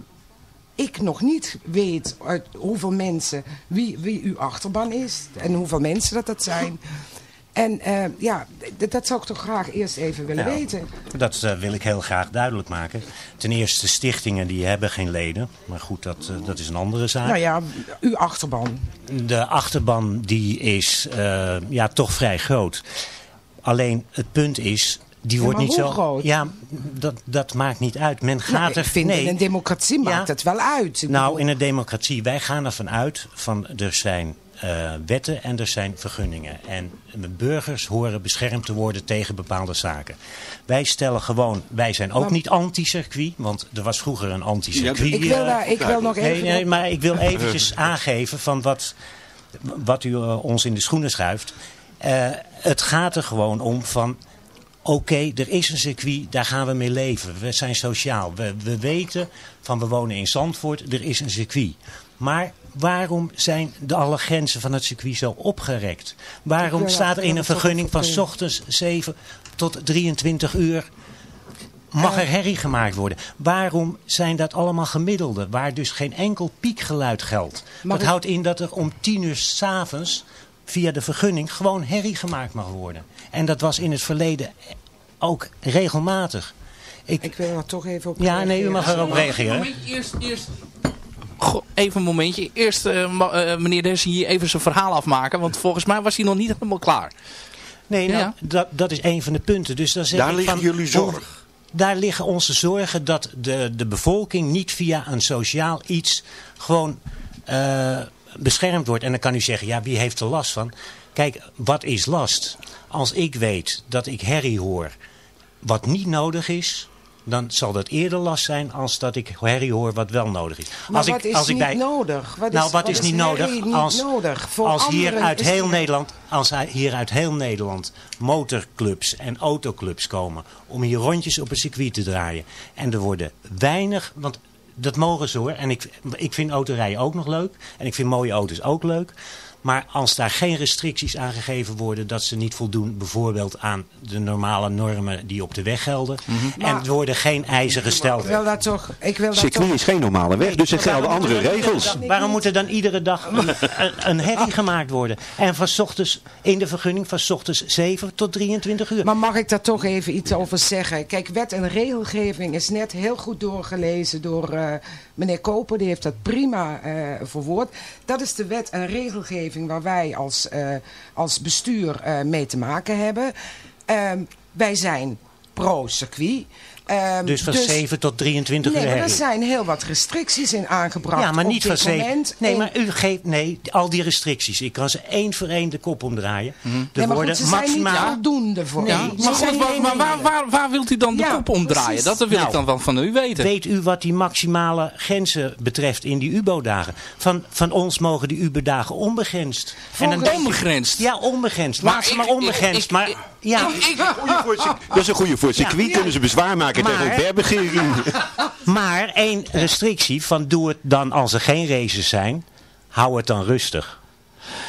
Speaker 11: ik nog niet weet hoeveel mensen, wie, wie uw achterban is en hoeveel mensen dat dat zijn. En eh, ja, dat zou ik toch graag eerst even willen weten.
Speaker 10: Dat eh, wil ik heel graag duidelijk maken. Ten eerste, stichtingen die hebben geen leden. Maar goed, dat, eh, dat is een andere zaak.
Speaker 11: Nou ja, uw achterban.
Speaker 10: De achterban die is ja, toch vrij groot. Alleen het punt is, die
Speaker 11: Ja,
Speaker 10: wordt niet zo...
Speaker 11: groot?
Speaker 10: Ja, dat, dat maakt niet uit. Men gaat
Speaker 11: Nou,
Speaker 10: er...
Speaker 11: vind
Speaker 10: nee.
Speaker 11: in een democratie maakt het wel uit. Ik
Speaker 10: Nou,
Speaker 11: bedoel-
Speaker 10: in een democratie, wij gaan ervan uit van er zijn eh, wetten en er zijn vergunningen. En de burgers horen beschermd te worden tegen bepaalde zaken. Wij stellen gewoon, wij zijn ook
Speaker 11: Maar-
Speaker 10: niet anti-circuit, want er was vroeger een anti-circuit.
Speaker 11: Ik wil
Speaker 10: eh,
Speaker 11: daar- ik wil nog
Speaker 10: nee,
Speaker 11: even
Speaker 10: Nee,
Speaker 11: op-
Speaker 10: maar ik wil eventjes <laughs> aangeven van wat, wat u eh, ons in de schoenen schuift. Eh, het gaat er gewoon om van oké, er is een circuit, daar gaan we mee leven. We zijn sociaal. We, we weten van we wonen in Zandvoort, er is een circuit. Maar waarom zijn de alle grenzen van het circuit zo opgerekt? Waarom staat er in een vergunning van ochtends 7 tot 23 uur mag er herrie gemaakt worden. Waarom zijn dat allemaal gemiddelden, waar dus geen enkel piekgeluid geldt? Dat houdt in dat er om 10 uur s'avonds via de vergunning gewoon herrie gemaakt mag worden. En dat was in het verleden ook regelmatig. Ik,
Speaker 11: Ik wil er toch even op
Speaker 10: Ja, nee, u mag erop reageren.
Speaker 5: Eerst, eerst. Goh, even een momentje. Eerst eh, eh, meneer Desi hier even zijn verhaal afmaken. Want volgens mij was hij nog niet helemaal klaar.
Speaker 10: Nee, nou,
Speaker 5: Ja.
Speaker 10: dat, dat is een van de punten. Dus dan zeg
Speaker 8: Daar
Speaker 10: ik
Speaker 8: liggen
Speaker 10: van,
Speaker 8: jullie zorg.
Speaker 10: Daar liggen onze zorgen dat de, de bevolking niet via een sociaal iets gewoon eh, beschermd wordt. En dan kan u zeggen, ja, wie heeft er last van? Kijk, wat is last? Als ik weet dat ik herrie hoor wat niet nodig is... Dan zal dat eerder last zijn als dat ik herrie hoor wat wel nodig is.
Speaker 11: Maar
Speaker 10: als
Speaker 11: wat
Speaker 10: ik,
Speaker 11: is
Speaker 10: als ik
Speaker 11: niet
Speaker 10: bij,
Speaker 11: nodig? Wat
Speaker 10: nou,
Speaker 11: is-
Speaker 10: wat
Speaker 11: wat
Speaker 10: is
Speaker 11: is
Speaker 10: niet nodig?
Speaker 11: niet
Speaker 10: als
Speaker 11: nodig? Voor
Speaker 10: als hier uit
Speaker 11: is
Speaker 10: heel
Speaker 11: die-
Speaker 10: Nederland, als hier uit heel Nederland motorclubs en autoclubs komen om hier rondjes op het circuit te draaien. En er worden weinig, want dat mogen ze hoor. En ik, ik vind autorijden ook nog leuk. En ik vind mooie auto's ook leuk. Maar als daar geen restricties aangegeven worden dat ze niet voldoen bijvoorbeeld aan de normale normen die op de weg gelden. En er worden geen eisen gesteld.
Speaker 11: Ik wil dat toch... Ik wil dat
Speaker 9: Circuit
Speaker 11: toch
Speaker 9: is geen normale weg, dus er gelden
Speaker 10: er
Speaker 9: andere
Speaker 10: dan
Speaker 9: regels.
Speaker 10: waarom moet er dan iedere dag <laughs> een, een, een herrie gemaakt worden? En van 's ochtends, in de vergunning van 's ochtends 7 tot 23 uur.
Speaker 11: Maar mag ik daar toch even iets over zeggen? Kijk, wet en regelgeving is net heel goed doorgelezen door eh, meneer Koper. Die heeft dat prima eh, verwoord. Dat is de wet en regelgeving waar wij als, eh, als bestuur eh, mee te maken hebben. Ehm, wij zijn pro-circuit. Ehm,
Speaker 10: dus van 7 tot 23
Speaker 11: Nee,
Speaker 10: uur
Speaker 11: maar er zijn heel wat restricties in aangebracht.
Speaker 10: Ja, maar
Speaker 11: op
Speaker 10: niet van
Speaker 11: dit
Speaker 10: 7.
Speaker 11: moment.
Speaker 10: Nee,
Speaker 11: En-
Speaker 10: maar u geeft, nee, al die restricties. Ik kan ze één voor één de kop omdraaien. Er
Speaker 11: Nee, maar goed,
Speaker 10: worden
Speaker 11: ze zijn niet
Speaker 10: maximaal...
Speaker 11: voldoende voor
Speaker 5: maar goed, waar,
Speaker 11: niet
Speaker 5: maar waar, waar, waar wilt u dan de
Speaker 11: Ja,
Speaker 5: kop omdraaien?
Speaker 11: precies.
Speaker 5: Dat wil ik
Speaker 10: Nou,
Speaker 5: dan wel van u weten.
Speaker 10: Weet u wat die maximale grenzen betreft in die UBO-dagen? Van, van ons mogen die UBO-dagen onbegrensd.
Speaker 5: Volgens-
Speaker 10: denk je-
Speaker 5: Onbegrensd?
Speaker 10: Ja, onbegrensd.
Speaker 5: Maar
Speaker 10: Maak ze
Speaker 5: ik-
Speaker 10: maar
Speaker 5: ik-
Speaker 10: onbegrensd.
Speaker 5: ik-
Speaker 10: maar
Speaker 5: ik-
Speaker 10: ja,
Speaker 9: Dat is een goede voor circuit.
Speaker 10: Ja.
Speaker 9: Kunnen ze bezwaar maken tegen
Speaker 10: Maar-
Speaker 9: werbegering. <laughs>
Speaker 10: maar één restrictie van doe het dan als er geen races zijn. Hou het dan rustig.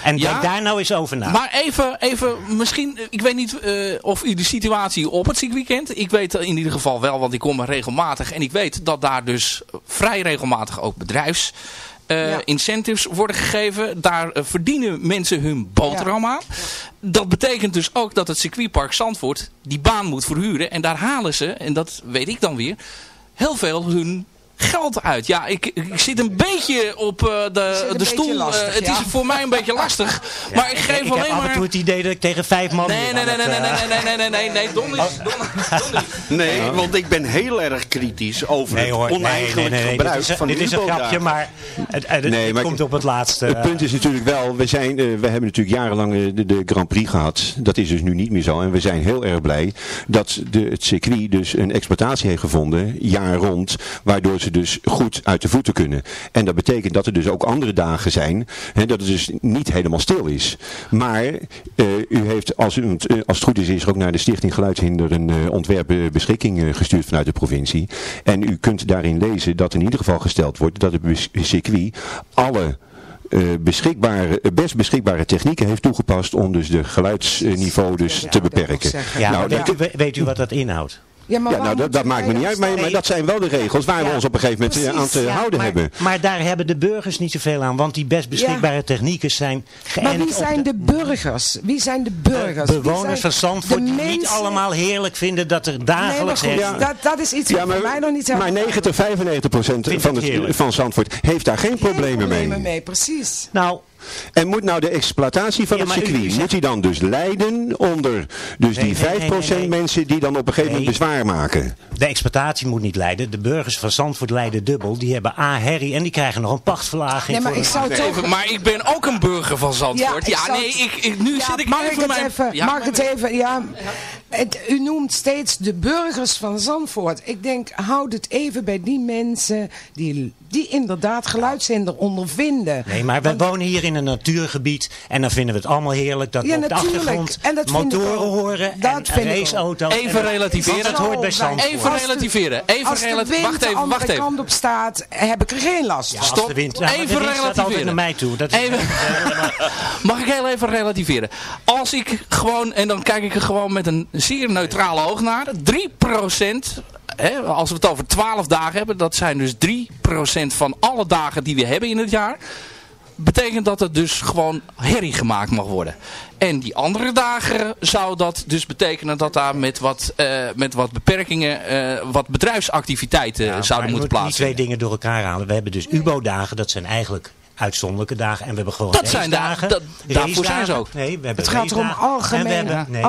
Speaker 10: En
Speaker 5: Ja,
Speaker 10: denk daar nou eens over na.
Speaker 5: Maar even, even misschien, eh, ik weet niet eh, of u de situatie op het kent. Ik weet in ieder geval wel, want ik kom er regelmatig. En ik weet dat daar dus vrij regelmatig ook bedrijfs...
Speaker 11: Ja.
Speaker 5: incentives worden gegeven. Daar eh, verdienen mensen hun boterham aan. Dat betekent dus ook dat het circuitpark Zandvoort die baan moet verhuren. En daar halen ze, en dat weet ik dan weer, heel veel hun geld uit. Ja, ik, ik zit een beetje op eh,
Speaker 11: Zit
Speaker 5: de, de stoel.
Speaker 11: lastig,
Speaker 5: Eh, het
Speaker 11: ja.
Speaker 5: is voor mij een beetje lastig. maar ik geef
Speaker 10: ik heb
Speaker 5: alleen
Speaker 10: af en
Speaker 5: maar...
Speaker 10: toe het idee dat ik tegen vijf man
Speaker 5: Nee,
Speaker 10: hier
Speaker 5: nee, nee, nee,
Speaker 10: het,
Speaker 5: nee,
Speaker 10: eh,
Speaker 5: nee, nee, nee, nee, nee, Don is, Don, Don is.
Speaker 8: Nee, want ik ben heel erg kritisch over
Speaker 10: Nee
Speaker 8: het
Speaker 10: hoor, nee, nee,
Speaker 8: oneigenlijk
Speaker 10: nee, nee,
Speaker 8: gebruik
Speaker 10: dit is,
Speaker 8: van
Speaker 10: dit is een grapje, maar het, het,
Speaker 9: Nee,
Speaker 10: het
Speaker 9: maar-
Speaker 10: komt op het laatste.
Speaker 9: Het punt is natuurlijk wel, we, zijn, eh, we hebben natuurlijk jarenlang eh, de, de Grand Prix gehad. Dat is dus nu niet meer zo. En we zijn heel erg blij dat de, het circuit dus een exploitatie heeft gevonden, jaar rond. Waardoor ze dus goed uit de voeten kunnen. En dat betekent dat er dus ook andere dagen zijn, hè, dat het dus niet helemaal stil is. Maar eh, u heeft, als, u, eh, als het goed is, is er ook naar de Stichting Geluidshinder een ontwerp beschikking eh, gestuurd vanuit de provincie. En u kunt daarin lezen dat in ieder geval gesteld wordt dat het circuit alle beschikbare, best beschikbare technieken heeft toegepast om dus de geluidsniveau dus te beperken.
Speaker 10: Ja,
Speaker 9: nou,
Speaker 10: weet, u, weet u wat dat inhoudt?
Speaker 11: Ja, maar
Speaker 9: ja, nou, dat, dat maakt me niet uit, maar, maar dat zijn wel de regels waar we ons op een gegeven moment eh, aan te
Speaker 10: Ja,
Speaker 9: houden
Speaker 10: maar,
Speaker 9: hebben.
Speaker 10: Maar daar hebben de burgers niet zoveel aan, want die best beschikbare technieken zijn geënt
Speaker 11: Maar wie zijn de burgers? Wie zijn de burgers? Wie
Speaker 10: bewoners van Zandvoort
Speaker 11: de
Speaker 10: die niet allemaal heerlijk vinden dat er
Speaker 11: Nee, maar
Speaker 10: dagelijks
Speaker 11: goed,
Speaker 10: herrie-
Speaker 11: dat, dat is iets wat voor mij nog niet zo
Speaker 9: Maar 90, 95 procent van,
Speaker 10: het
Speaker 9: van Zandvoort heeft daar geen problemen mee.
Speaker 11: problemen mee, precies.
Speaker 10: Nou,
Speaker 9: En moet nou de exploitatie van
Speaker 10: Ja,
Speaker 9: het
Speaker 10: u-
Speaker 9: circuit,
Speaker 10: u
Speaker 9: moet die dan dus lijden onder dus
Speaker 10: Nee,
Speaker 9: die
Speaker 10: nee,
Speaker 9: 5%
Speaker 10: nee, nee, nee.
Speaker 9: mensen die dan op een gegeven moment bezwaar maken?
Speaker 10: de exploitatie moet niet leiden. De burgers van Zandvoort lijden dubbel. Die hebben A, herrie en die krijgen nog een pachtverlaging.
Speaker 11: Nee, maar
Speaker 10: voor
Speaker 11: ik zou
Speaker 5: Nee,
Speaker 11: toch...
Speaker 5: even, maar ik ben ook een burger van Zandvoort.
Speaker 11: ik
Speaker 5: Ja, nee, ik, ik, nu
Speaker 11: Ja,
Speaker 5: zit ik
Speaker 11: mag
Speaker 5: even
Speaker 11: ik het
Speaker 5: mijn...
Speaker 11: even,
Speaker 5: Ja,
Speaker 11: mag ik het even, ja. Het, u noemt steeds de burgers van Zandvoort. Ik denk, houd het even bij die mensen die, die inderdaad geluidshinder ondervinden.
Speaker 10: Nee, maar wij wonen hier in een natuurgebied en dan vinden we het allemaal heerlijk dat
Speaker 11: Ja,
Speaker 10: we op de achtergrond
Speaker 11: En dat vind ik
Speaker 10: motoren horen
Speaker 11: Dat
Speaker 10: en raceauto's.
Speaker 5: Even
Speaker 10: En-
Speaker 5: relativeren.
Speaker 10: Dat hoort bij Zandvoort.
Speaker 5: Even relativeren. Even
Speaker 11: Als de wind
Speaker 5: wacht
Speaker 11: de
Speaker 5: even, wacht even.
Speaker 11: kant op staat, heb ik er geen last van.
Speaker 5: Stop.
Speaker 10: de wind, maar de
Speaker 5: Even
Speaker 10: wind staat altijd
Speaker 5: relativeren.
Speaker 10: naar mij toe. Dat is
Speaker 5: Even, <laughs> mag ik heel even relativeren? Als ik gewoon, en dan kijk ik er gewoon met een zeer neutrale oog naar, 3%, hè, als we het over 12 dagen hebben, dat zijn dus 3% van alle dagen die we hebben in het jaar, betekent dat het dus gewoon herrie gemaakt mag worden. En die andere dagen zou dat dus betekenen dat daar met wat, eh, met wat beperkingen eh, wat bedrijfsactiviteiten
Speaker 10: Ja, maar
Speaker 5: zouden moeten
Speaker 10: moet
Speaker 5: plaatsen.
Speaker 10: niet twee dingen door elkaar halen. We hebben dus UBO-dagen, dat zijn eigenlijk uitzonderlijke dagen. En we hebben gewoon
Speaker 5: Dat zijn
Speaker 10: racedagen,
Speaker 5: dat- daarvoor zijn ze ook.
Speaker 10: Nee, we hebben
Speaker 11: Het gaat erom algemeen,
Speaker 10: nee,